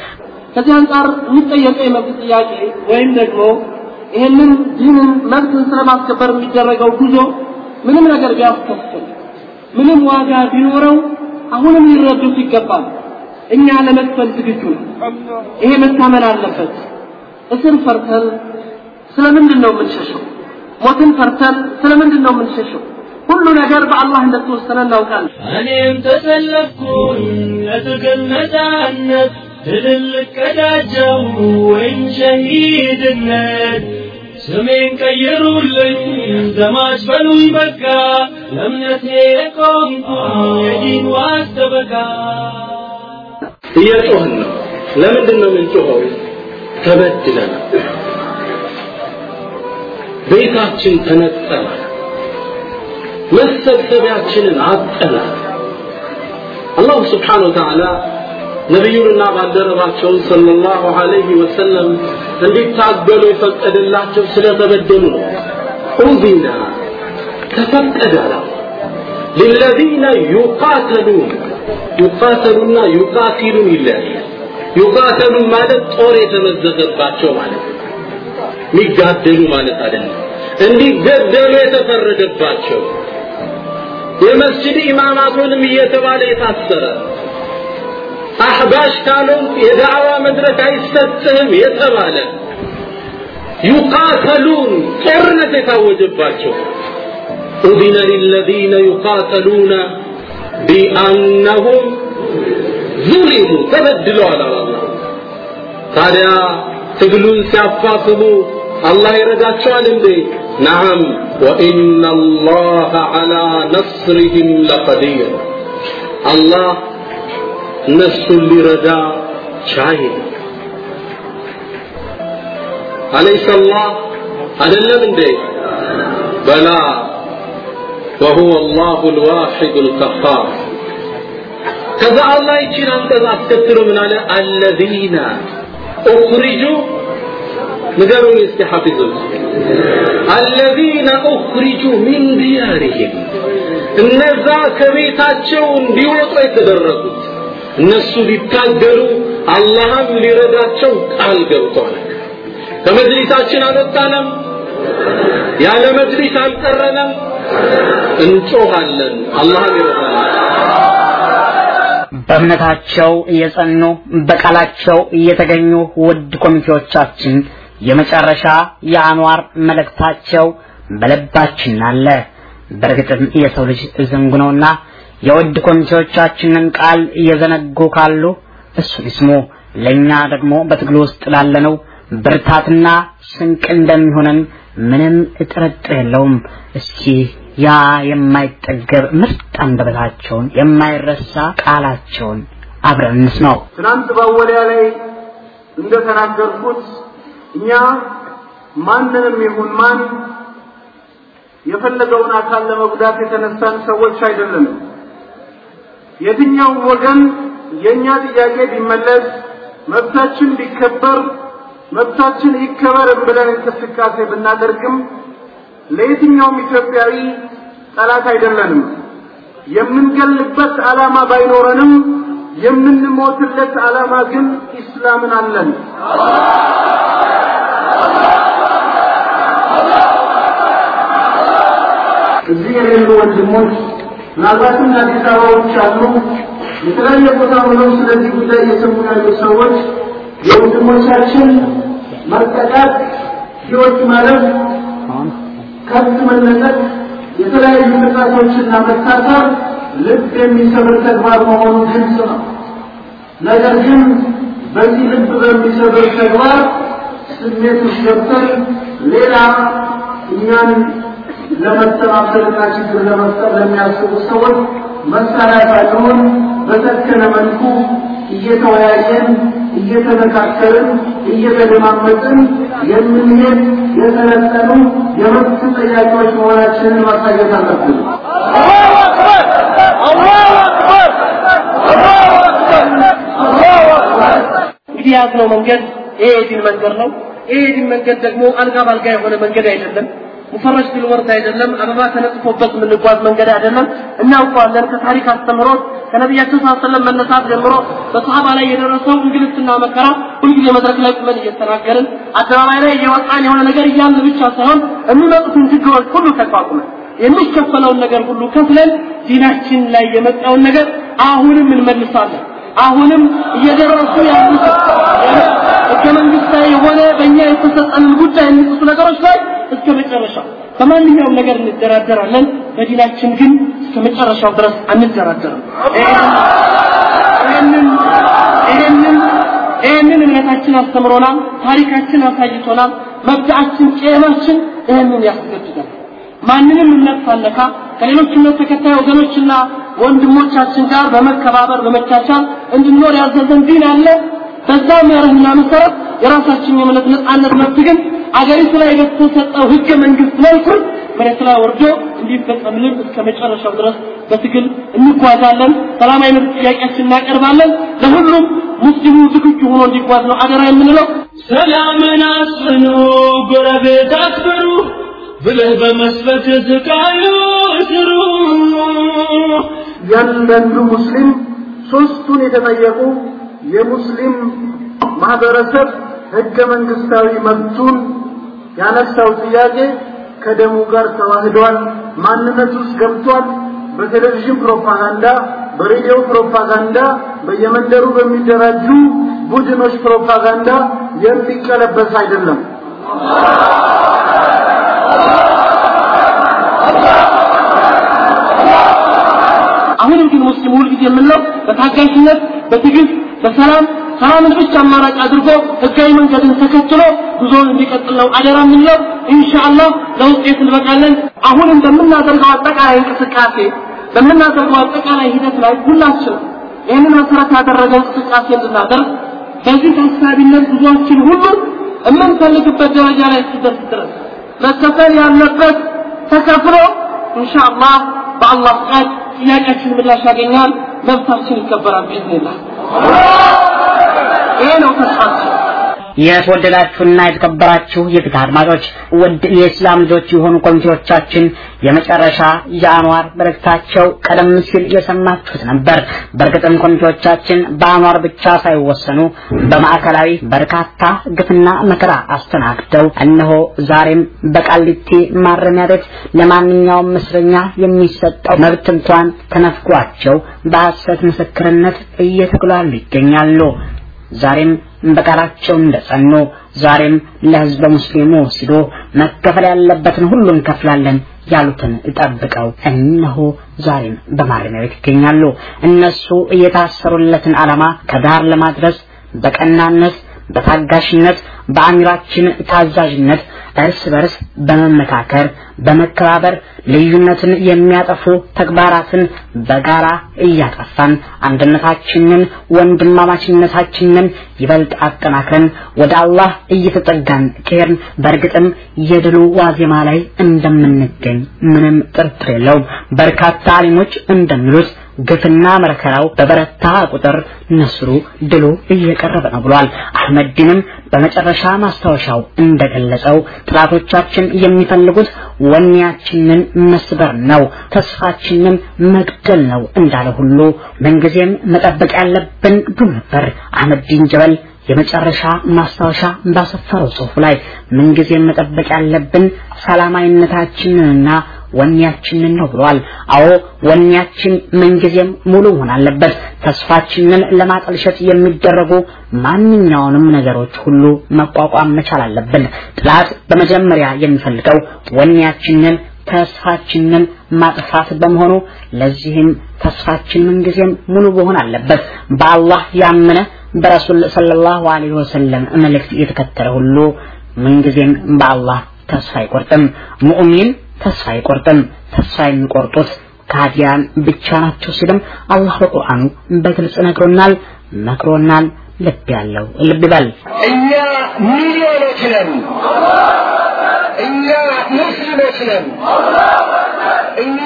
ከዚህ አንጻር የሚጠየቀው የመብት ጥያቄ ወይም ደግሞ ይህንን ዲንን መብትን ስለማስከበር የሚደረገው ጉዞ ምንም ነገር ቢያስከፍል ምንም ዋጋ ቢኖረው አሁንም ሊረዱት ይገባል። እኛ ለመክፈል ዝግጁ ነው። ይሄ መታመን አለበት። እስር ፈርተን ስለምንድን ነው የምንሸሸው? ሞትን ፈርተን ስለምንድን ነው የምንሸሸው? ሁሉ ነገር በአላህ እንደተወሰነ እናውቃለን። እኔም ተሰለፍኩኝ ለትግል ነፃነት ድል ልቀዳጀው ወይም ሸሂድነት ስሜን ቀይሩልኝ ዘማች በሉኝ በቃ ለእምነቴ የቆምኩ የዲን ዋስ ጠበቃ እየጮህን ነው። ለምንድን ነው የምንጮኸው? ተበድለናል። ቤታችን ተነጠላል። መሰብሰቢያችንን አጠናል። አላሁ ስብሓነሁ ወተዓላ ነቢዩንና ባልደረባቸውን ሰለላሁ ዐለይሂ ወሰለም እንዲታገሉ የፈቀደላቸው ስለተበደሉ ነው። ኡዚና ተፈቀደ አላ ሊለዚነ ዩቃተሉን ዩቃተሉና ዩቃቲሉን ይለያያል። ዩቃተሉን ማለት ጦር የተመዘገባቸው ማለት ነው። የሚጋደሉ ማለት አይደለም። እንዲገደሉ የተፈረደባቸው የመስጂድ ኢማማቱንም እየተባለ የታሰረ አህባሽ ካሉን የዳዕዋ መድረክ አይሰጥህም የተባለ ዩቃተሉን ጦርነት የታወጀባቸው أذن للذين يقاتلون بأنهم ظلموا تبدلوا على الله ታዲያ ትግሉን ሲያፋፍሙ አላህ ይረዳቸዋል እንዴ ነዓም ወኢነ አላህ ዐላ ነስሪህም ለቀዲር አላህ እነሱን ሊረዳ ቻይ አለይሰ አላህ አይደለም እንዴ በላ وهو الله الواحد القهار ከዛ አላህ ይችን አንቀጽ አስከትሎ ምን አለ አለዚነ ኡኽሪጁ ንገሩኝ እስቲ ሐፊዞች አለዚነ ኡኽሪጁ ሚን ዲያሪህም እነዛ ከቤታቸው እንዲወጡ የተደረጉት እነሱ ሊታገሉ አላህም ሊረዳቸው ቃል ገብቷል ከመጅሊሳችን አልወጣንም ያለ መጅሊስ አልቀረንም እንጮሃለን አላህም ይረዳናል በእምነታቸው እየጸኑ በቃላቸው እየተገኙ ውድ ኮሚቴዎቻችን የመጨረሻ የአንዋር መልእክታቸው በልባችን አለ። በእርግጥም የሰው ልጅ ዝንጉ ነውና የውድ ኮሚቴዎቻችንን ቃል እየዘነጉ ካሉ እሱን ይስሙ። ለእኛ ደግሞ በትግሉ ውስጥ ላለነው ብርታትና ስንቅ እንደሚሆነን ምንም ጥርጥር የለውም። እስኪ ያ የማይጠገብ ምርጥ አንደበታቸውን የማይረሳ ቃላቸውን አብረን እንስማው። ትናንት ባወሊያ ላይ እንደተናገርኩት እኛ ማንንም ይሁን ማን የፈለገውን አካል ለመጉዳት የተነሳን ሰዎች አይደለንም። የትኛውም ወገን የእኛ ጥያቄ ቢመለስ መብታችን ቢከበር መብታችን ይከበር ብለን እንቅስቃሴ ብናደርግም ለየትኛውም ኢትዮጵያዊ ጠላት አይደለንም። የምንገልበት ዓላማ ባይኖረንም የምንሞትለት ዓላማ ግን ኢስላምን አለን። እዚህ የሌሉ ወንድሞች ምናልባትም አዲስ አበባዎች አሉ። የተለያየ ቦታ ሆነው ስለዚህ ጉዳይ እየሰሙ ያሉ ሰዎች የወንድሞቻችን መጠቃት፣ ሕይወት ማለፍ፣ ከብት መነጠቅ፣ የተለያዩ ጥቃቶችና መታሰር ልብ የሚሰብር ተግባር መሆኑ ግልጽ ነው። ነገር ግን በዚህ ልብ በሚሰብር ተግባር ስሜት ውስጥ ገብተን ሌላ እኛን ለመተባበርና ችግር ለመፍጠር ለሚያስቡ ሰዎች መሳሪያ ሳይሆን በሰከነ መልኩ እየተወያየን እየተመካከርን እየተደማመጥን የምንሄድ የሰለጠኑ የመብት ጠያቂዎች መሆናችንን ማሳየት አለብን። እንግዲህ ያዝነው መንገድ ይሄ የዲን መንገድ ነው። ይሄ የዲን መንገድ ደግሞ አልጋ ባልጋ የሆነ መንገድ አይደለም። ሙፈረሽ ቢልወርድ አይደለም። አበባ ተነጥፎበት የምንጓዝ መንገድ አይደለም። እናውቀዋለን። ከታሪክ አስተምሮት ከነቢያችን ዐለይሂ ወሰለም መነሳት ጀምሮ በሰሃባ ላይ የደረሰው እንግልትና መከራ ሁልጊዜ መድረክ ላይ ቁመን እየተናገርን አደባባይ ላይ እየወጣን የሆነ ነገር እያልን ብቻ ሳይሆን የሚመጡትን ችግሮች ሁሉ ተቋቁመን የሚከፈለውን ነገር ሁሉ ከፍለን ዲናችን ላይ የመጣውን ነገር አሁንም እንመልሳለን። አሁንም እየደረሱ ያሉት ህገ መንግስታዊ የሆነ በእኛ የተሰጠንን ጉዳይ የሚጥሱ ነገሮች ላይ እስከ መጨረሻው በማንኛውም ነገር እንደራደራለን። በዲናችን ግን እስከ መጨረሻው ድረስ አንደራደርም። ይህንን ይህንን ይህንን እምነታችን አስተምሮናል፣ ታሪካችን አሳይቶናል፣ መብታችን ቄማችን ይህንን ያስገድዳል። ማንንም እምነት ሳነካ ከሌሎች እምነት ተከታይ ወገኖችና ወንድሞቻችን ጋር በመከባበር በመቻቻል እንድንኖር ያዘዘን ዲን አለ። በዛ መርህና መሰረት የራሳችን የእምነት ነጻነት መብት ግን አገሪቱ ላይ በተሰጠው ህገ መንግስት መልኩ መሬት ላይ ወርዶ እንዲፈጸምልን እስከ መጨረሻው ድረስ በትግል እንጓዛለን። ሰላማዊ መብት ጥያቄያችን እናቀርባለን። ለሁሉም ሙስሊሙ ዝግጁ ሆኖ እንዲጓዝ ነው አደራ የምንለው። ሰላምን አስፍኑ፣ ጎረቤት አክብሩ ብለህ በመስበክ ስቃዩ ስሩ። እያንዳንዱ ሙስሊም ሶስቱን የተጠየቁ የሙስሊም ማህበረሰብ ህገ መንግስታዊ መብቱን ያነሳው ጥያቄ ከደሙ ጋር ተዋህዷል፣ ማንነት ውስጥ ገብቷል። በቴሌቪዥን ፕሮፓጋንዳ፣ በሬዲዮ ፕሮፓጋንዳ፣ በየመንደሩ በሚደራጁ ቡድኖች ፕሮፓጋንዳ የሚቀለበስ አይደለም። አሁንም ግን ሙስሊም ሁልጊዜ የምንለው በታጋሽነት በትዕግስት በሰላም ሰላምን ብቻ አማራጭ አድርጎ ህጋዊ መንገድን ተከትሎ ጉዞውን እንዲቀጥል ነው አደራ የምንለው። ኢንሻአላህ ለውጤት እንበቃለን። አሁንም በምናደርገው አጠቃላይ እንቅስቃሴ በምናደርገው አጠቃላይ ሂደት ላይ ሁላችንም ይህንን መሰረት ያደረገ እንቅስቃሴ እንድናደርግ በዚህ ታሳቢነት ጉዞአችን ሁሉ የምንፈልግበት ደረጃ ላይ እስኪደርስ ድረስ መከፈል ያለበት ተከፍሎ ኢንሻአላህ በአላህ ፍቃድ ጥያቄያችን ምላሽ ያገኛል፣ መብታችን ይከበራል ብኢዝኒላህ። ይሄ ነው ተስፋችን። የተወደዳችሁና የተከበራችሁ የፊት አድማጮች ውድ የእስላም ልጆች የሆኑ ኮሚቴዎቻችን የመጨረሻ የአንዋር መልእክታቸው ቀደም ሲል የሰማችሁት ነበር። በእርግጥም ኮሚቴዎቻችን በአንዋር ብቻ ሳይወሰኑ በማዕከላዊ በርካታ ግፍና መከራ አስተናግደው እነሆ ዛሬም በቃሊቲ ማረሚያ ቤት ለማንኛውም እስረኛ የሚሰጠው መብት እንኳን ተነፍጓቸው በሐሰት ምስክርነት እየተጉላሉ ይገኛሉ። ዛሬም በቃላቸው እንደጸኑ ዛሬም ለህዝበ ሙስሊሙ ሲሉ መከፈል ያለበትን ሁሉ እንከፍላለን ያሉትን ጠብቀው እነሆ ዛሬም በማረሚያ ቤት ይገኛሉ። እነሱ እየታሰሩለትን ዓላማ ከዳር ለማድረስ በቀናነት በታጋሽነት በአሚራችን ታዛዥነት እርስ በርስ በመመካከር በመከባበር ልዩነትን የሚያጠፉ ተግባራትን በጋራ እያጠፋን አንድነታችንን ወንድማማችነታችንን ይበልጥ አጠናክረን ወደ አላህ እየተጠጋን ከሄድን በእርግጥም የድሉ ዋዜማ ላይ እንደምንገኝ ምንም ጥርጥር የለውም። በርካታ አሊሞች እንደሚሉት ግፍና መከራው በበረታ ቁጥር ነስሩ ድሉ እየቀረበ ነው ብሏል። አህመድ ዲንም በመጨረሻ ማስታወሻው እንደገለጸው ጥላቶቻችን የሚፈልጉት ወኔያችንን መስበር ነው፣ ተስፋችንን መግደል ነው እንዳለ ሁሉ ምንጊዜም መጠበቅ ያለብን ብሎ ነበር አህመድ ዲን ጀበል የመጨረሻ ማስታወሻ ባሰፈረው ጽሑፍ ላይ ምንጊዜም መጠበቅ ያለብን ሰላማዊነታችንንና ወኔያችንን ነው ብሏል። አዎ ወኔያችን ምንጊዜም ሙሉ መሆን አለበት። ተስፋችንን ለማጠልሸት የሚደረጉ ማንኛውንም ነገሮች ሁሉ መቋቋም መቻል አለብን። ጥላት በመጀመሪያ የሚፈልገው ወኔያችንን ተስፋችንን ማጥፋት በመሆኑ ለዚህም ተስፋችን ምንጊዜም ሙሉ መሆን አለበት። በአላህ ያመነ በረሱል ሰለላሁ ዐለይሂ ወሰለም መልእክት የተከተለ ሁሉ ምንጊዜም በአላህ ተስፋ አይቆርጥም። ሙእሚን ተስፋ አይቆርጥም። ተስፋ የሚቆርጡት ካዲያን ብቻ ናቸው ሲልም አላህ በቁርአኑ በግልጽ ነግሮናል፣ መክሮናል። ልብ ያለው ልብ ይበል። እኛ ሚሊዮኖች ነን። እኛ ሙስሊሞች ነን። እኛ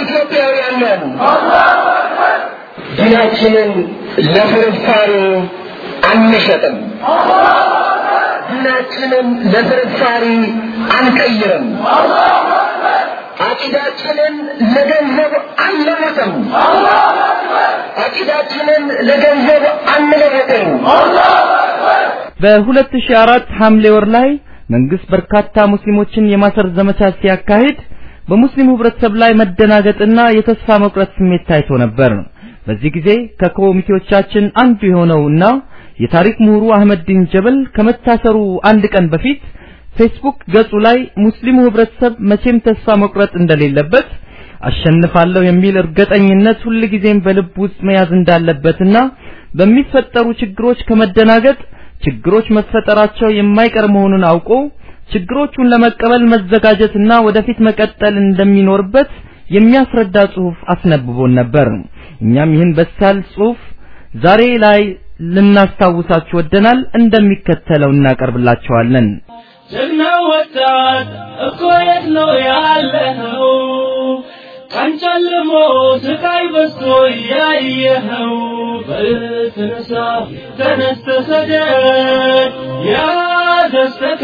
ኢትዮጵያውያን ነን። ዲናችንን ለፍርፋሪ አንሸጥም። ዲናችንን ለፍርፋሪ አንቀይርም። አቂዳችንን ለገንዘብ አንለውጥም። አቂዳችንን ለገንዘብ አንለውጥም። በ2004 ሐምሌ ወር ላይ መንግስት በርካታ ሙስሊሞችን የማሰር ዘመቻ ሲያካሂድ በሙስሊሙ ህብረተሰብ ላይ መደናገጥና የተስፋ መቁረጥ ስሜት ታይቶ ነበር። በዚህ ጊዜ ከኮሚቴዎቻችን አንዱ የሆነውና የታሪክ ምሁሩ አህመድ ዲን ጀበል ከመታሰሩ አንድ ቀን በፊት ፌስቡክ ገጹ ላይ ሙስሊሙ ህብረተሰብ መቼም ተስፋ መቁረጥ እንደሌለበት አሸንፋለሁ የሚል እርግጠኝነት ሁልጊዜም በልብ ውስጥ መያዝ እንዳለበትና በሚፈጠሩ ችግሮች ከመደናገጥ ችግሮች መፈጠራቸው የማይቀር መሆኑን አውቆ ችግሮቹን ለመቀበል መዘጋጀትና ወደፊት መቀጠል እንደሚኖርበት የሚያስረዳ ጽሑፍ አስነብቦን ነበር። እኛም ይህን በሳል ጽሑፍ ዛሬ ላይ ልናስታውሳችሁ ወደናል። እንደሚከተለው እናቀርብላችኋለን። ጀግና ወጣት እኮ ነው ያለኸው? ቀን ጨልሞ ስቃይ በዝቶ እያየኸው በተነሳ ተነስተ ሰደድ ያዘስተካክል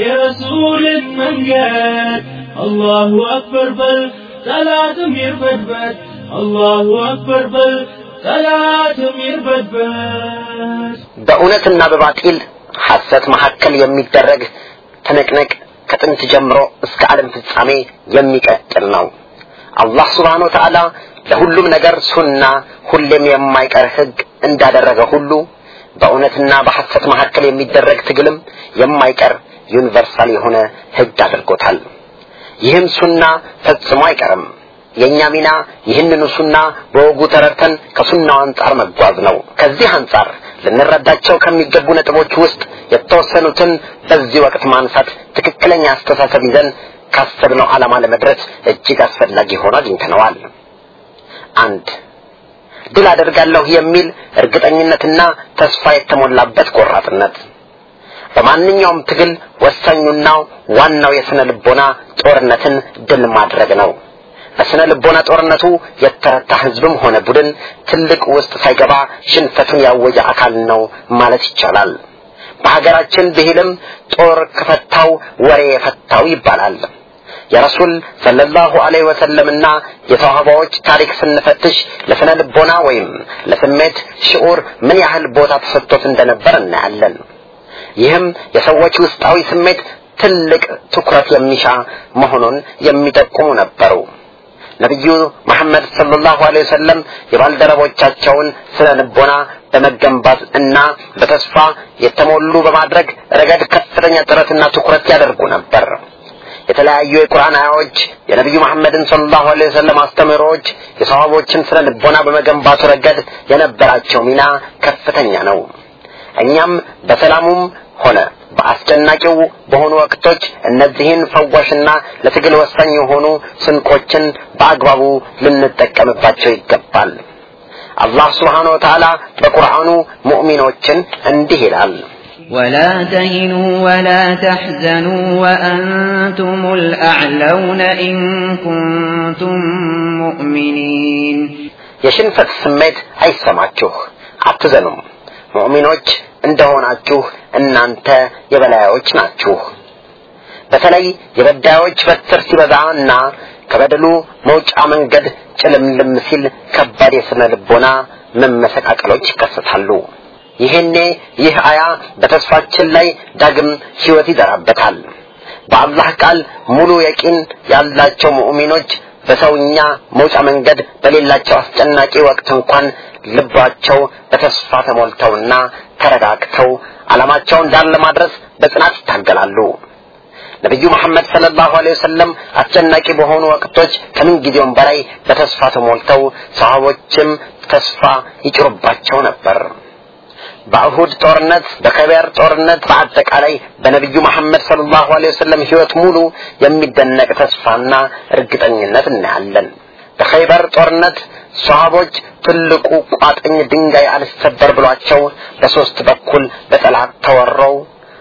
የረሱልን መንገድ አላሁ አክበር በል ጠላትም ይርበድበድ አላሁ አክበር በል ጠላትም ይርበድበድ በእውነትና በባጢል ሐሰት መካከል የሚደረግ ትንቅንቅ ከጥንት ጀምሮ እስከ ዓለም ፍጻሜ የሚቀጥል ነው። አላህ ስብሓነ ወተዓላ ለሁሉም ነገር ሱና ሁሌም የማይቀር ህግ እንዳደረገ ሁሉ በእውነትና በሐሰት መካከል የሚደረግ ትግልም የማይቀር ዩኒቨርሳል የሆነ ህግ አድርጎታል። ይህም ሱና ፈጽሞ አይቀርም። የኛ ሚና ይህንኑ ሱና በወጉ ተረድተን ከሱናው አንጻር መጓዝ ነው። ከዚህ አንጻር ልንረዳቸው ከሚገቡ ነጥቦች ውስጥ የተወሰኑትን በዚህ ወቅት ማንሳት ትክክለኛ አስተሳሰብ ይዘን ካሰብነው ዓላማ ለመድረስ እጅግ አስፈላጊ ሆኖ አግኝተነዋል። አንድ ድል አደርጋለሁ የሚል እርግጠኝነትና ተስፋ የተሞላበት ቆራጥነት። በማንኛውም ትግል ወሳኙና ዋናው የስነ ልቦና ጦርነትን ድል ማድረግ ነው። በስነ ልቦና ጦርነቱ የተረታ ህዝብም ሆነ ቡድን ትልቅ ውስጥ ሳይገባ ሽንፈቱን ያወጀ አካል ነው ማለት ይቻላል። በሀገራችን ብሂልም ጦር ከፈታው ወሬ የፈታው ይባላል። የረሱል ሰለላሁ ዐለይሂ ወሰለምና የሰሃባዎች ታሪክ ስንፈትሽ ለስነ ልቦና ወይም ለስሜት ሽዑር ምን ያህል ቦታ ተሰጥቶት እንደነበር እናያለን። ይህም የሰዎች ውስጣዊ ስሜት ትልቅ ትኩረት የሚሻ መሆኑን የሚጠቁሙ ነበሩ። ነቢዩ መሐመድ ሰለላሁ ዐለይሂ ወሰለም የባልደረቦቻቸውን ስነ ልቦና በመገንባት እና በተስፋ የተሞሉ በማድረግ ረገድ ከፍተኛ ጥረትና ትኩረት ያደርጉ ነበር። የተለያዩ የቁርአን አያዎች የነቢዩ መሐመድን ሰለላሁ ዐለይሂ ወሰለም አስተምህሮዎች የሰሃቦችን ስነ ልቦና በመገንባቱ ረገድ የነበራቸው ሚና ከፍተኛ ነው። እኛም በሰላሙም ሆነ በአስጨናቂው በሆኑ ወቅቶች እነዚህን ፈዋሽና ለትግል ወሳኝ የሆኑ ስንቆችን በአግባቡ ልንጠቀምባቸው ይገባል። አላህ ስብሓነሁ ወተዓላ በቁርአኑ ሙእሚኖችን እንዲህ ይላል ولا تهنوا ولا تحزنوا وأنتم الأعلون إن كنتم مؤمنين የሽንፈት ስሜት አይሰማችሁ፣ አትዘኑም። ሙእሚኖች እንደሆናችሁ እናንተ የበላዮች ናችሁ። በተለይ የበዳዮች በትር ሲበዛ እና ከበደሉ መውጫ መንገድ ጭልምልም ሲል ከባድ የስነ ልቦና መመሰቃቀሎች ይከሰታሉ። ይሄኔ ይህ አያ በተስፋችን ላይ ዳግም ህይወት ይዘራበታል። በአላህ ቃል ሙሉ የቂን ያላቸው ሙእሚኖች በሰውኛ መውጫ መንገድ በሌላቸው አስጨናቂ ወቅት እንኳን ልባቸው በተስፋ ተሞልተውና ተረጋግተው ዓላማቸውን ዳር ለማድረስ በጽናት ይታገላሉ። ነቢዩ መሐመድ ሰለላሁ ዐለይሂ ወሰለም አስጨናቂ በሆኑ ወቅቶች ከምን ጊዜውም በላይ በተስፋ ተሞልተው ሰሃቦችም ተስፋ ይጭሩባቸው ነበር። በእሁድ ጦርነት፣ በከቢር ጦርነት፣ በአጠቃላይ በነቢዩ መሐመድ ሰለላሁ ዐለይሂ ወሰለም ህይወት ሙሉ የሚደነቅ ተስፋና እርግጠኝነት እናያለን። በኸይበር ጦርነት ሰሃቦች ትልቁ ቋጥኝ ድንጋይ አልሰበር ብሏቸው በሶስት በኩል በጠላት ተወረው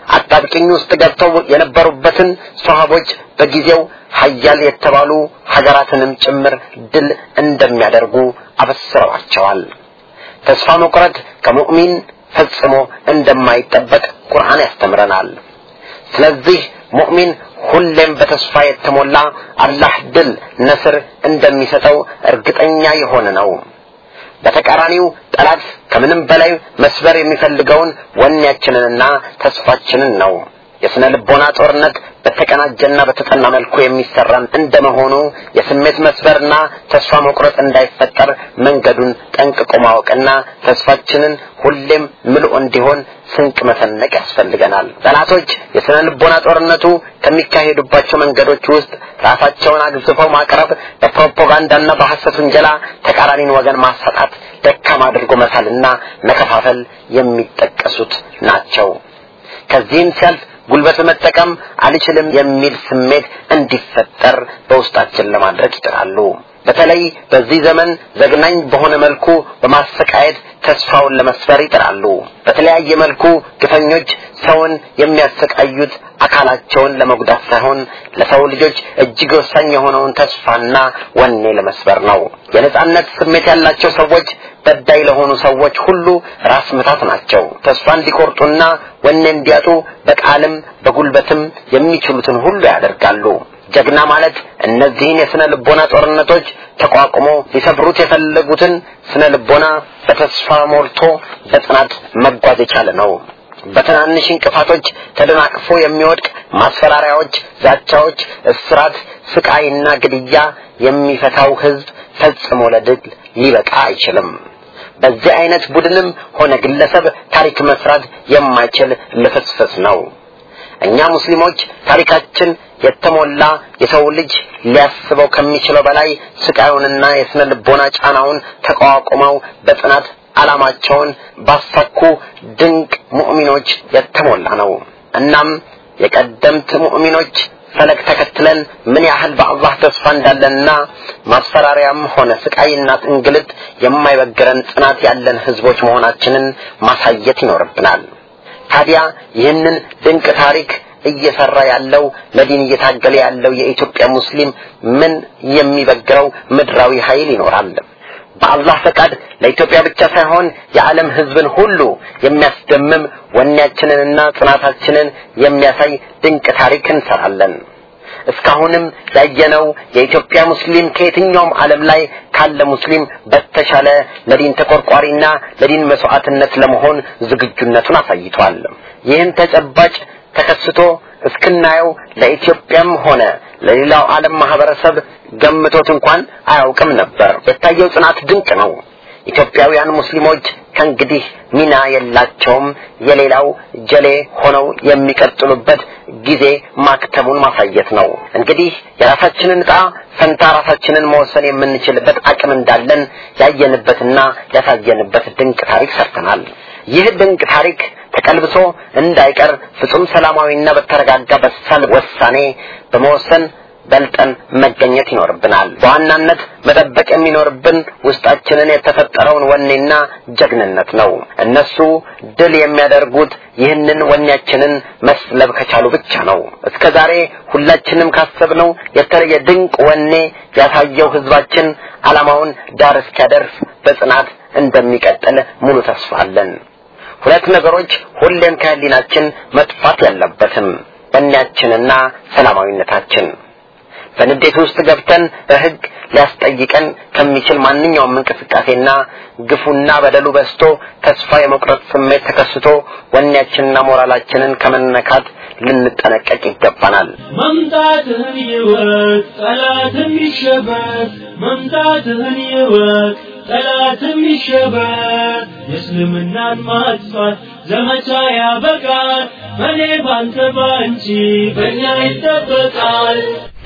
አጣብቂኝ ውስጥ ገብተው የነበሩበትን ሰሃቦች በጊዜው ሀያል የተባሉ ሀገራትንም ጭምር ድል እንደሚያደርጉ አበስረዋቸዋል። ተስፋ መቁረጥ ከሙእሚን ፈጽሞ እንደማይጠበቅ ቁርአን ያስተምረናል። ስለዚህ ሙእሚን ሁሌም በተስፋ የተሞላ አላህ ድል ነስር እንደሚሰጠው እርግጠኛ የሆነ ነው። በተቃራኒው ጠላት ከምንም በላይ መስበር የሚፈልገውን ወኔያችንንና ተስፋችንን ነው። የስነ ልቦና ጦርነት በተቀናጀና በተጠና መልኩ የሚሰራን እንደመሆኑ የስሜት መስበርና ተስፋ መቁረጥ እንዳይፈጠር መንገዱን ጠንቅቆ ማወቅና ተስፋችንን ሁሌም ምልኡ እንዲሆን ስንቅ መሰነቅ ያስፈልገናል። ጠላቶች የስነ ልቦና ጦርነቱ ከሚካሄዱባቸው መንገዶች ውስጥ ራሳቸውን አግዝፈው ማቅረብ፣ በፕሮፓጋንዳና በሐሰት ውንጀላ ተቃራኒን ወገን ማሳጣት፣ ደካማ አድርጎ መሳልና መከፋፈል የሚጠቀሱት ናቸው። ከዚህም ሲያልፍ ጉልበት በመጠቀም አልችልም የሚል ስሜት እንዲፈጠር በውስጣችን ለማድረግ ይጥራሉ። በተለይ በዚህ ዘመን ዘግናኝ በሆነ መልኩ በማሰቃየት ተስፋውን ለመስበር ይጥራሉ። በተለያየ መልኩ ግፈኞች ሰውን የሚያሰቃዩት አካላቸውን ለመጉዳት ሳይሆን ለሰው ልጆች እጅግ ወሳኝ የሆነውን ተስፋና ወኔ ለመስበር ነው። የነጻነት ስሜት ያላቸው ሰዎች በዳይ ለሆኑ ሰዎች ሁሉ ራስ ምታት ናቸው። ተስፋ እንዲቆርጡና ወኔ እንዲያጡ በቃልም በጉልበትም የሚችሉትን ሁሉ ያደርጋሉ። ጀግና ማለት እነዚህን የስነ ልቦና ጦርነቶች ተቋቁሞ ሊሰብሩት የፈለጉትን ስነ ልቦና በተስፋ ሞልቶ በጽናት መጓዝ የቻለ ነው። በትናንሽ እንቅፋቶች ተደናቅፎ የሚወድቅ ማስፈራሪያዎች፣ ዛቻዎች፣ እስራት፣ ስቃይና ግድያ የሚፈታው ህዝብ ፈጽሞ ለድል ሊበቃ አይችልም። በዚህ አይነት ቡድንም ሆነ ግለሰብ ታሪክ መስራት የማይችል ልፍስፍስ ነው። እኛ ሙስሊሞች ታሪካችን የተሞላ የሰው ልጅ ሊያስበው ከሚችለው በላይ ስቃዩንና የስነ ልቦና ጫናውን ተቋቁመው በጽናት ዓላማቸውን ባሳኩ ድንቅ ሙእሚኖች የተሞላ ነው። እናም የቀደምት ሙእሚኖች ፈለግ ተከትለን ምን ያህል በአላህ ተስፋ እንዳለንና ማስፈራሪያም ሆነ ስቃይና እንግልት የማይበግረን ጽናት ያለን ህዝቦች መሆናችንን ማሳየት ይኖርብናል። ታዲያ ይህንን ድንቅ ታሪክ እየሰራ ያለው ለዲን እየታገለ ያለው የኢትዮጵያ ሙስሊም ምን የሚበግረው ምድራዊ ኃይል ይኖራል? በአላህ ፈቃድ ለኢትዮጵያ ብቻ ሳይሆን የዓለም ህዝብን ሁሉ የሚያስደምም ወኔያችንንና ጽናታችንን የሚያሳይ ድንቅ ታሪክ እንሰራለን። እስካሁንም ያየነው የኢትዮጵያ ሙስሊም ከየትኛውም ዓለም ላይ ካለ ሙስሊም በተሻለ ለዲን ተቆርቋሪና ለዲን መስዋዕትነት ለመሆን ዝግጁነቱን አሳይቷል። ይህን ተጨባጭ ተከስቶ እስክናየው ለኢትዮጵያም ሆነ ለሌላው ዓለም ማህበረሰብ ገምቶት እንኳን አያውቅም ነበር። የታየው ጽናት ድንቅ ነው። ኢትዮጵያውያን ሙስሊሞች ከእንግዲህ ሚና የላቸውም። የሌላው ጀሌ ሆነው የሚቀጥሉበት ጊዜ ማክተሙን ማሳየት ነው። እንግዲህ የራሳችንን ዕጣ ፈንታ ራሳችንን መወሰን የምንችልበት አቅም እንዳለን ያየንበትና ያሳየንበት ድንቅ ታሪክ ሰርተናል። ይህ ድንቅ ታሪክ ተቀልብሶ እንዳይቀር ፍጹም ሰላማዊና በተረጋጋ በሳል ውሳኔ በመወሰን በልጠን መገኘት ይኖርብናል። በዋናነት መጠበቅ የሚኖርብን ውስጣችንን የተፈጠረውን ወኔና ጀግንነት ነው። እነሱ ድል የሚያደርጉት ይህንን ወኔያችንን መስለብ ከቻሉ ብቻ ነው። እስከ ዛሬ ሁላችንም ካሰብነው የተለየ ድንቅ ወኔ ያሳየው ህዝባችን ዓላማውን ዳር እስኪያደርስ በጽናት እንደሚቀጥል ሙሉ ተስፋ አለን። ሁለት ነገሮች ሁሌም ከህሊናችን መጥፋት ያለበትም ወኔያችንና ሰላማዊነታችን። በንዴት ውስጥ ገብተን በህግ ሊያስጠይቀን ከሚችል ማንኛውም እንቅስቃሴና ግፉና በደሉ በዝቶ ተስፋ የመቁረጥ ስሜት ተከስቶ ወኔያችንና ሞራላችንን ከመነካት ልንጠነቀቅ ይገባናል። መምጣትህን ይወቅ ጠላትም ይሸበር መምጣትህን ይወቅ ጠላትም ይሸበር የእስልምናን ማጥፋት ዘመቻ ያበቃል በኔ ባንተ ባንቺ በእኛ ይጠበቃል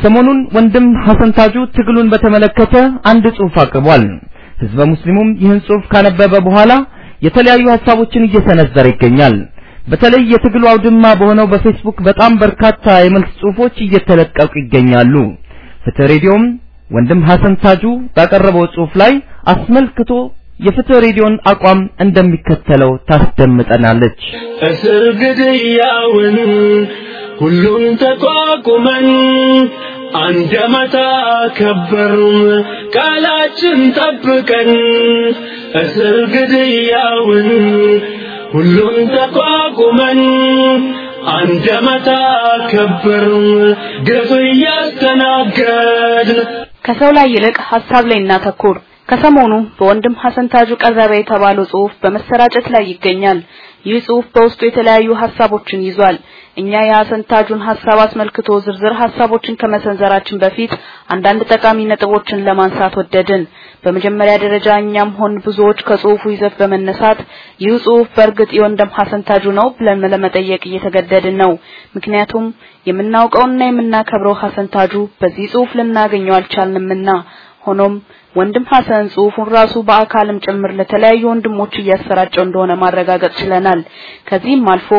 ሰሞኑን ወንድም ሐሰን ታጁ ትግሉን በተመለከተ አንድ ጽሑፍ አቅርቧል። ህዝበ ሙስሊሙም ይህን ጽሑፍ ካነበበ በኋላ የተለያዩ ሐሳቦችን እየሰነዘረ ይገኛል። በተለይ የትግሉ አውድማ በሆነው በፌስቡክ በጣም በርካታ የመልስ ጽሑፎች እየተለቀቁ ይገኛሉ። ፍትህ ሬዲዮም ወንድም ሐሰን ታጁ ባቀረበው ጽሑፍ ላይ አስመልክቶ የፍትህ ሬዲዮን አቋም እንደሚከተለው ታስደምጠናለች። እስር ግድያውን ሁሉን ተቋቁመን አንደመታ ከበሩን ቃላችን ጠብቀን እስር ግድያውን ሁሉን ተቋቁመን አንደመታ ከበሩን ግፍ እያስተናገድን ከሰው ላይ ይልቅ ሐሳብ ላይ እናተኩር። ከሰሞኑ በወንድም ሐሰን ታጁ ቀረበ የተባለው ጽሑፍ በመሰራጨት ላይ ይገኛል። ይህ ጽሑፍ በውስጡ የተለያዩ ሐሳቦችን ይዟል። እኛ የሐሰን ታጁን ሐሳብ አስመልክቶ ዝርዝር ሐሳቦችን ከመሰንዘራችን በፊት አንዳንድ ጠቃሚ ነጥቦችን ለማንሳት ወደድን። በመጀመሪያ ደረጃ እኛም ሆን ብዙዎች ከጽሑፉ ይዘት በመነሳት ይህ ጽሑፍ በእርግጥ የወንድም ሐሰን ታጁ ነው ብለን ለመጠየቅ እየተገደድን ነው። ምክንያቱም የምናውቀውና የምናከብረው ሐሰን ታጁ በዚህ ጽሑፍ ልናገኘው አልቻልንምና። ሆኖም ወንድም ሐሰን ጽሑፉን ራሱ በአካልም ጭምር ለተለያዩ ወንድሞች እያሰራጨው እንደሆነ ማረጋገጥ ችለናል። ከዚህም አልፎ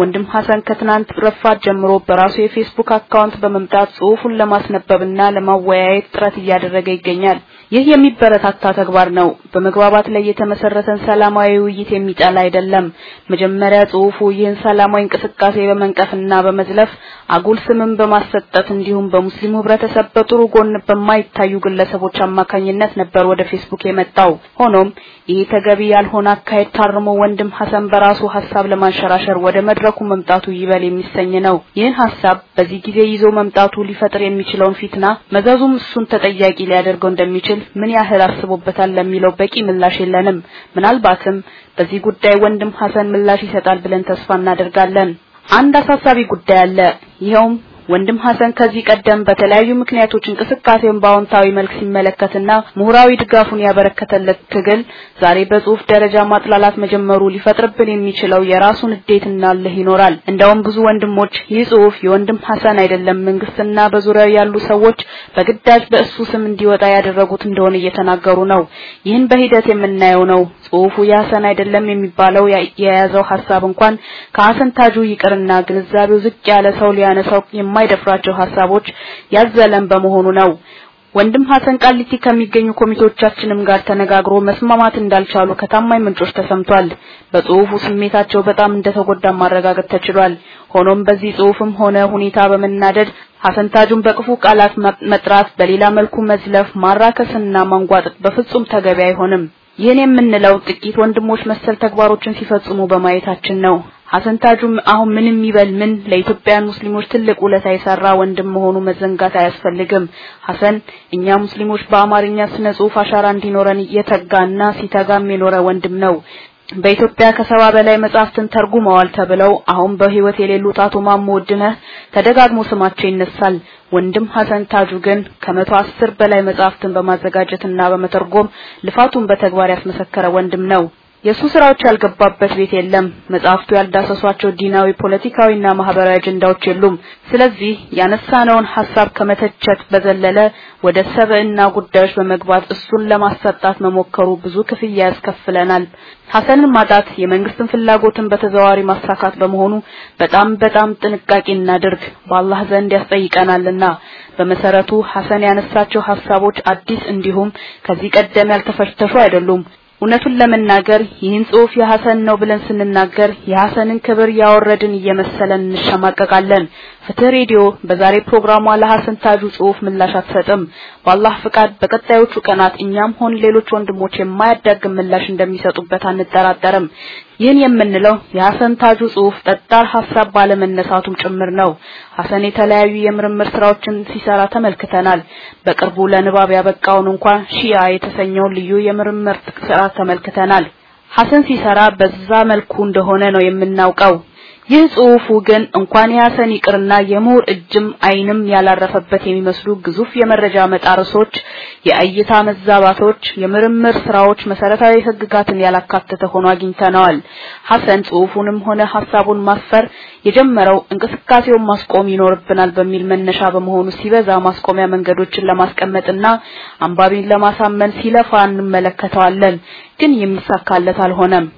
ወንድም ሐሰን ከትናንት ረፋት ጀምሮ በራሱ የፌስቡክ አካውንት በመምጣት ጽሑፉን ለማስነበብና ለማወያየት ጥረት እያደረገ ይገኛል። ይህ የሚበረታታ ተግባር ነው። በመግባባት ላይ የተመሰረተን ሰላማዊ ውይይት የሚጠላ አይደለም። መጀመሪያ ጽሑፉ ይህን ሰላማዊ እንቅስቃሴ በመንቀፍና በመዝለፍ አጉል ስምን በማሰጠት እንዲሁም በሙስሊሙ ህብረተሰብ በጥሩ ጎን በማይታዩ ግለሰቦች አማካኝነት ነበር ወደ ፌስቡክ የመጣው። ሆኖም ይህ ተገቢ ያልሆነ አካሄድ ታርሞ ወንድም ሐሰን በራሱ ሐሳብ ለማንሸራሸር ወደ መድረኩ መምጣቱ ይበል የሚሰኝ ነው። ይህን ሐሳብ በዚህ ጊዜ ይዞ መምጣቱ ሊፈጥር የሚችለውን ፊትና መዘዙም እሱን ተጠያቂ ሊያደርገው እንደሚችል ምን ያህል አስቦበታል ለሚለው በቂ ምላሽ የለንም። ምናልባትም በዚህ ጉዳይ ወንድም ሐሰን ምላሽ ይሰጣል ብለን ተስፋ እናደርጋለን። አንድ አሳሳቢ ጉዳይ አለ። ይኸውም ወንድም ሐሰን ከዚህ ቀደም በተለያዩ ምክንያቶች እንቅስቃሴውን በአዎንታዊ መልክ ሲመለከትና ምሁራዊ ድጋፉን ያበረከተለት ትግል ዛሬ በጽሁፍ ደረጃ ማጥላላት መጀመሩ ሊፈጥርብን የሚችለው የራሱን ንዴትና እልህ ይኖራል። እንደውም ብዙ ወንድሞች ይህ ጽሁፍ የወንድም ሐሰን አይደለም፣ መንግስትና በዙሪያው ያሉ ሰዎች በግዳጅ በእሱ ስም እንዲወጣ ያደረጉት እንደሆነ እየተናገሩ ነው። ይህን በሂደት የምናየው ነው። ጽሁፉ የሐሰን አይደለም የሚባለው የያዘው ሐሳብ እንኳን ከሐሰን ታጁ ይቅርና ግንዛቤው ዝቅ ያለ ሰው ሊያነሳው የማይደፍራቸው ሐሳቦች ያዘለን በመሆኑ ነው። ወንድም ሐሰን ቃሊቲ ከሚገኙ ኮሚቴዎቻችንም ጋር ተነጋግሮ መስማማት እንዳልቻሉ ከታማኝ ምንጮች ተሰምቷል። በጽሁፉ ስሜታቸው በጣም እንደተጎዳ ማረጋገጥ ተችሏል። ሆኖም በዚህ ጽሁፍም ሆነ ሁኔታ በመናደድ ሐሰን ታጁን በክፉ ቃላት መጥራት፣ በሌላ መልኩ መዝለፍ፣ ማራከስና ማንጓጠጥ በፍጹም ተገቢ አይሆንም። ይህን የምንለው ጥቂት ወንድሞች መሰል ተግባሮችን ሲፈጽሙ በማየታችን ነው። ሐሰን ታጁም አሁን ምንም ይበል ምን ለኢትዮጵያውያን ሙስሊሞች ትልቅ ውለታ የሰራ ወንድም መሆኑ መዘንጋት አያስፈልግም። ሐሰን እኛ ሙስሊሞች በአማርኛ ስነ ጽሁፍ አሻራ እንዲኖረን የተጋና ሲተጋም የኖረ ወንድም ነው። በኢትዮጵያ ከሰባ በላይ መጻሕፍትን ተርጉመዋል ተብለው አሁን በህይወት የሌሉት አቶ ማሞ ተደጋግሞ ስማቸው ይነሳል። ወንድም ሐሰን ታጁ ግን ከመቶ አስር በላይ መጻሕፍትን በማዘጋጀትና በመተርጎም ልፋቱን በተግባር ያስመሰከረ ወንድም ነው። የሱ ስራዎች ያልገባበት ቤት የለም። መጽሐፍቱ ያልዳሰሷቸው ዲናዊ፣ ፖለቲካዊና ማህበራዊ አጀንዳዎች የሉም። ስለዚህ ያነሳነውን ሐሳብ ከመተቸት በዘለለ ወደ ሰብዕና ጉዳዮች በመግባት እሱን ለማሳጣት መሞከሩ ብዙ ክፍያ ያስከፍለናል። ሐሰንን ማጣት የመንግስትን ፍላጎትን በተዘዋዋሪ ማሳካት በመሆኑ በጣም በጣም ጥንቃቄ እናድርግ፣ በአላህ ዘንድ ያስጠይቀናልና። በመሰረቱ ሐሰን ያነሳቸው ሐሳቦች አዲስ እንዲሁም ከዚህ ቀደም ያልተፈተሹ አይደሉም። እውነቱን ለመናገር ይህን ጽሑፍ የሐሰን ነው ብለን ስንናገር የሐሰንን ክብር ያወረድን እየመሰለን እንሸማቀቃለን። ፍትህ ሬዲዮ በዛሬ ፕሮግራሟ ለሐሰን ታጁ ጽሑፍ ምላሽ አትሰጥም። በአላህ ፍቃድ በቀጣዮቹ ቀናት እኛም ሆን ሌሎች ወንድሞች የማያዳግም ምላሽ እንደሚሰጡበት አንጠራጠርም። ይህን የምንለው የሐሰን ታጁ ጽሑፍ ጠጣር ሐሳብ ባለመነሳቱም ጭምር ነው። ሐሰን የተለያዩ የምርምር ስራዎችን ሲሰራ ተመልክተናል። በቅርቡ ለንባብ ያበቃውን እንኳን ሺአ የተሰኘውን ልዩ የምርምር ስራ ተመልክተናል። ሐሰን ሲሰራ በዛ መልኩ እንደሆነ ነው የምናውቀው። ይህ ጽሑፉ ግን እንኳን የሐሰን ይቅርና የምሁር እጅም አይንም ያላረፈበት የሚመስሉ ግዙፍ የመረጃ መጣረሶች፣ የእይታ መዛባቶች፣ የምርምር ስራዎች መሰረታዊ ህግጋትን ያላካተተ ሆኖ አግኝተነዋል። ሐሰን ጽሑፉንም ሆነ ሐሳቡን ማስፈር የጀመረው እንቅስቃሴውን ማስቆም ይኖርብናል በሚል መነሻ በመሆኑ ሲበዛ ማስቆሚያ መንገዶችን ለማስቀመጥና አንባቢን ለማሳመን ሲለፋ እንመለከተዋለን። ግን የሚሳካለት አልሆነም።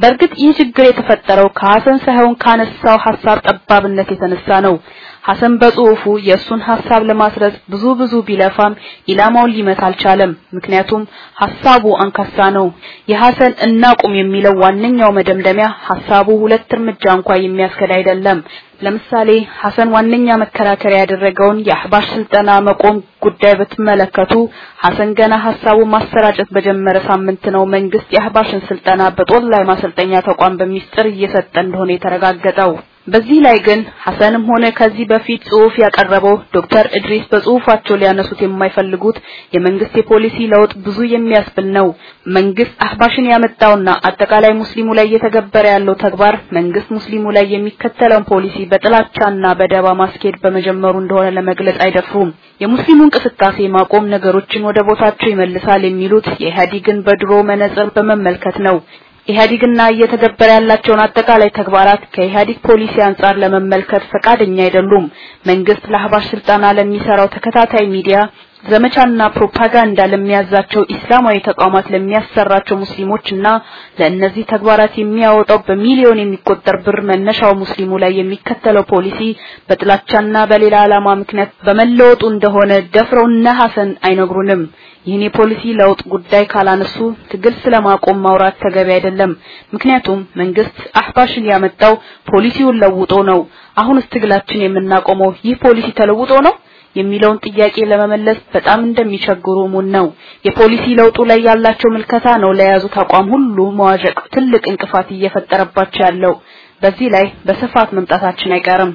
በእርግጥ ይህ ችግር የተፈጠረው ከሐሰን ሳይሆን ካነሳው ሐሳብ ጠባብነት የተነሳ ነው። ሐሰን በጽሁፉ የእሱን ሐሳብ ለማስረጽ ብዙ ብዙ ቢለፋም ኢላማውን ሊመታ አልቻለም። ምክንያቱም ሐሳቡ አንካሳ ነው። የሐሰን እናቁም የሚለው ዋነኛው መደምደሚያ ሐሳቡ ሁለት እርምጃ እንኳን የሚያስከድ አይደለም። ለምሳሌ ሐሰን ዋነኛ መከራከሪያ ያደረገውን የአህባሽ ስልጠና መቆም ጉዳይ ብትመለከቱ ሐሰን ገና ሐሳቡ ማሰራጨት በጀመረ ሳምንት ነው መንግስት የአህባሽን ስልጠና በጦር ላይ ማሰልጠኛ ተቋም በሚስጥር እየሰጠ እንደሆነ የተረጋገጠው። በዚህ ላይ ግን ሐሰንም ሆነ ከዚህ በፊት ጽሑፍ ያቀረበው ዶክተር እድሪስ በጽሑፋቸው ሊያነሱት የማይፈልጉት የመንግስት የፖሊሲ ለውጥ ብዙ የሚያስብል ነው። መንግስት አህባሽን ያመጣውና አጠቃላይ ሙስሊሙ ላይ እየተገበረ ያለው ተግባር መንግስት ሙስሊሙ ላይ የሚከተለውን ፖሊሲ በጥላቻና በደባ ማስኬድ በመጀመሩ እንደሆነ ለመግለጽ አይደፍሩም። የሙስሊሙ እንቅስቃሴ ማቆም ነገሮችን ወደ ቦታቸው ይመልሳል የሚሉት የኢህአዴግን በድሮ መነጽር በመመልከት ነው። ኢህአዴግና እየተገበረ ያላቸውን አጠቃላይ ተግባራት ከኢህአዴግ ፖሊሲ አንጻር ለመመልከት ፈቃደኛ አይደሉም። መንግስት ለአህባሽ ስልጠና ለሚሰራው ተከታታይ ሚዲያ ዘመቻና ፕሮፓጋንዳ ለሚያዛቸው ኢስላማዊ ተቋማት ለሚያሰራቸው ሙስሊሞችና ለእነዚህ ተግባራት የሚያወጣው በሚሊዮን የሚቆጠር ብር መነሻው ሙስሊሙ ላይ የሚከተለው ፖሊሲ በጥላቻና በሌላ ዓላማ ምክንያት በመለወጡ እንደሆነ ደፍረውና ሐሰን አይነግሩንም። ይህን የፖሊሲ ለውጥ ጉዳይ ካላነሱ ትግል ስለማቆም ማውራት ተገቢ አይደለም። ምክንያቱም መንግስት አህባሽን ያመጣው ፖሊሲውን ለውጦ ነው። አሁንስ ትግላችን የምናቆመው ይህ ፖሊሲ ተለውጦ ነው የሚለውን ጥያቄ ለመመለስ በጣም እንደሚቸግሩ ሙን ነው። የፖሊሲ ለውጡ ላይ ያላቸው ምልከታ ነው ለያዙት አቋም ሁሉ መዋዠቅ ትልቅ እንቅፋት እየፈጠረባቸው ያለው። በዚህ ላይ በስፋት መምጣታችን አይቀርም።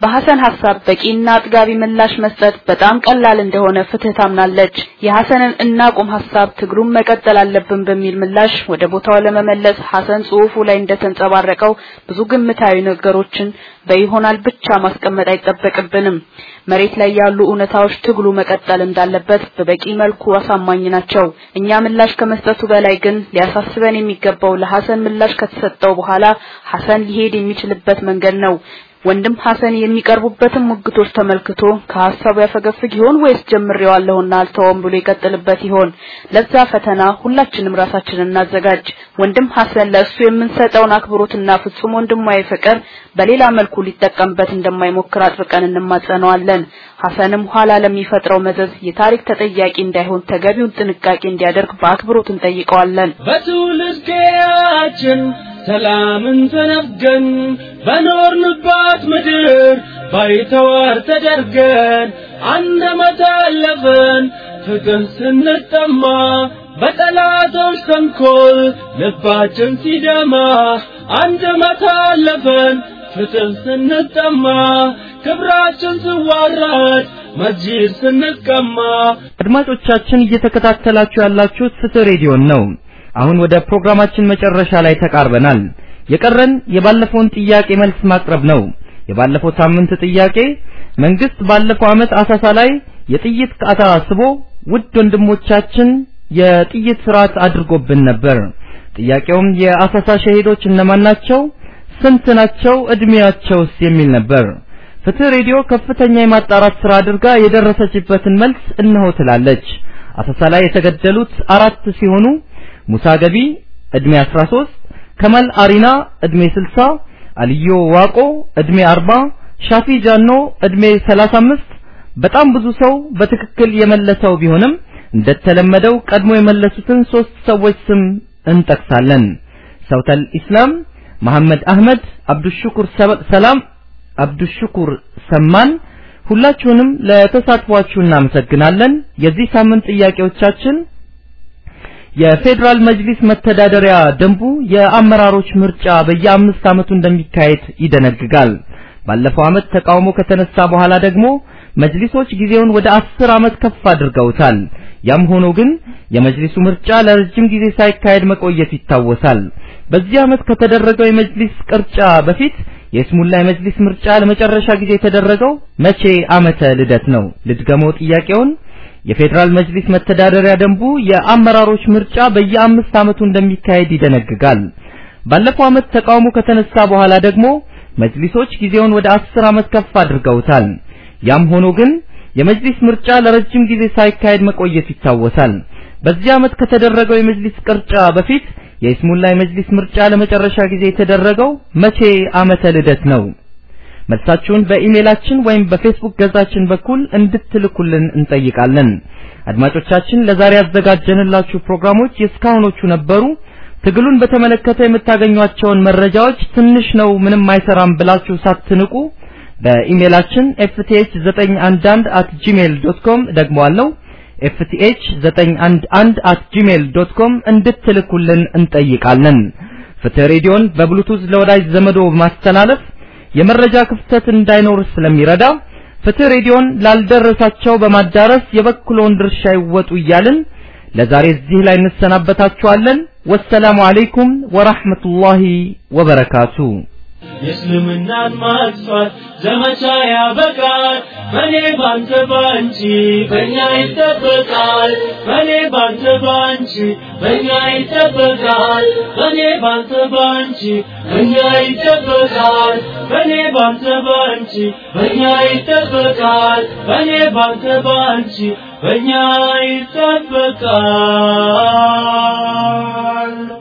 በሐሰን ሐሳብ በቂና አጥጋቢ ምላሽ መስጠት በጣም ቀላል እንደሆነ ፍትህ ታምናለች። የሐሰንን እናቁም ሐሳብ ትግሉን መቀጠል አለብን በሚል ምላሽ ወደ ቦታው ለመመለስ ሐሰን ጽሑፉ ላይ እንደተንጸባረቀው ብዙ ግምታዊ ነገሮችን በይሆናል ብቻ ማስቀመጥ አይጠበቅብንም። መሬት ላይ ያሉ እውነታዎች ትግሉ መቀጠል እንዳለበት በበቂ መልኩ አሳማኝ ናቸው። እኛ ምላሽ ከመስጠቱ በላይ ግን ሊያሳስበን የሚገባው ለሐሰን ምላሽ ከተሰጠው በኋላ ሐሰን ሊሄድ የሚችልበት መንገድ ነው። ወንድም ሐሰን የሚቀርቡበትን ሙግቶች ተመልክቶ ከሐሳቡ ያፈገፍግ ይሆን ወይስ ጀምሬዋለሁና አልተወም ብሎ ይቀጥልበት ይሆን? ለዛ ፈተና ሁላችንም ራሳችንን እናዘጋጅ። ወንድም ሐሰን ለእሱ የምንሰጠውን አክብሮትና ፍጹም ወንድማዊ ፍቅር በሌላ መልኩ ሊጠቀምበት እንደማይሞክር አጥብቀን እንማጸነዋለን። ሐሰንም ኋላ ለሚፈጥረው መዘዝ የታሪክ ተጠያቂ እንዳይሆን ተገቢውን ጥንቃቄ እንዲያደርግ በአክብሮት እንጠይቀዋለን። በትውልድ ሰላምን ተነፍገን በኖርንባት ምድር ባይተዋር ተደርገን አንድ ዓመት አለፈን ፍትህ ስንጠማ በጠላቶች ተንኮል ልባችን ሲደማ አንድ ዓመት አለፈን ፍትህ ስንጠማ ክብራችን ስዋረድ መስጂድ ስንቀማ አድማጮቻችን እየተከታተላችሁ ያላችሁት ፍትህ ሬዲዮን ነው። አሁን ወደ ፕሮግራማችን መጨረሻ ላይ ተቃርበናል። የቀረን የባለፈውን ጥያቄ መልስ ማቅረብ ነው። የባለፈው ሳምንት ጥያቄ መንግስት ባለፈው ዓመት አሳሳ ላይ የጥይት ቃታ አስቦ ውድ ወንድሞቻችን የጥይት ስርዓት አድርጎብን ነበር። ጥያቄውም የአሰሳ ሸሂዶች እነማን ናቸው? ስንት ናቸው? እድሜያቸውስ? የሚል ነበር። ፍትህ ሬዲዮ ከፍተኛ የማጣራት ስራ አድርጋ የደረሰችበትን መልስ እነሆ ትላለች። አሰሳ ላይ የተገደሉት አራት ሲሆኑ ሙሳ ገቢ እድሜ 13፣ ከመል አሪና እድሜ 60፣ አልዮ ዋቆ እድሜ 40፣ ሻፊ ጃኖ እድሜ 35 በጣም ብዙ ሰው በትክክል የመለሰው ቢሆንም እንደተለመደው ቀድሞ የመለሱትን ሶስት ሰዎች ስም እንጠቅሳለን። ሰውተል ኢስላም፣ መሐመድ አህመድ፣ አብዱሽኩር ሰላም፣ አብዱሽኩር ሰማን። ሁላችሁንም ለተሳትፏችሁ እናመሰግናለን። የዚህ ሳምንት ጥያቄዎቻችን የፌዴራል መጅሊስ መተዳደሪያ ደንቡ የአመራሮች ምርጫ በየአምስት ዓመቱ እንደሚካሄድ ይደነግጋል። ባለፈው ዓመት ተቃውሞ ከተነሳ በኋላ ደግሞ መጅሊሶች ጊዜውን ወደ አስር ዓመት ከፍ አድርገውታል። ያም ሆኖ ግን የመጅሊሱ ምርጫ ለረጅም ጊዜ ሳይካሄድ መቆየት ይታወሳል። በዚህ ዓመት ከተደረገው የመጅሊስ ቅርጫ በፊት የስሙላ የመጅሊስ ምርጫ ለመጨረሻ ጊዜ የተደረገው መቼ ዓመተ ልደት ነው? ልድገመው ጥያቄውን። የፌዴራል መጅሊስ መተዳደሪያ ደንቡ የአመራሮች ምርጫ በየአምስት ዓመቱ እንደሚካሄድ ይደነግጋል። ባለፈው ዓመት ተቃውሞ ከተነሳ በኋላ ደግሞ መጅሊሶች ጊዜውን ወደ አስር ዓመት ከፍ አድርገውታል። ያም ሆኖ ግን የመጅሊስ ምርጫ ለረጅም ጊዜ ሳይካሄድ መቆየት ይታወሳል። በዚህ ዓመት ከተደረገው የመጅሊስ ቅርጫ በፊት የኢስሙላ የመጅሊስ ምርጫ ለመጨረሻ ጊዜ የተደረገው መቼ ዓመተ ልደት ነው? መልሳችሁን በኢሜላችን ወይም በፌስቡክ ገጻችን በኩል እንድትልኩልን እንጠይቃለን። አድማጮቻችን ለዛሬ ያዘጋጀንላችሁ ፕሮግራሞች የእስካሁኖቹ ነበሩ። ትግሉን በተመለከተ የምታገኟቸውን መረጃዎች ትንሽ ነው ምንም አይሰራም ብላችሁ ሳትንቁ በኢሜላችን fth911@gmail.com ደግሞአለው fth911@gmail.com እንድትልኩልን እንጠይቃለን። ፍትህ ሬዲዮን በብሉቱዝ ለወዳጅ ዘመዶ ማስተላለፍ የመረጃ ክፍተት እንዳይኖር ስለሚረዳ ፍትህ ሬዲዮን ላልደረሳቸው በማዳረስ የበኩሎን ድርሻ ይወጡ እያልን ለዛሬ እዚህ ላይ እንሰናበታችኋለን። ወሰላሙ አለይኩም ወራህመቱላሂ ወበረካቱ። የእስልምናን ማጥፋት ዘመቻ ያበቃል። በኔ ባንተ ባንቺ በእኛ ይጠበቃል። በኔ ባንተ ባንቺ በእኛ ይጠበቃል። በኔ ባንተ ባንቺ በእኛ ይጠበቃል። በኔ ባንተ ባንቺ በእኛ ይጠበቃል። በኔ ባንተ ባንቺ በእኛ ይጠበቃል።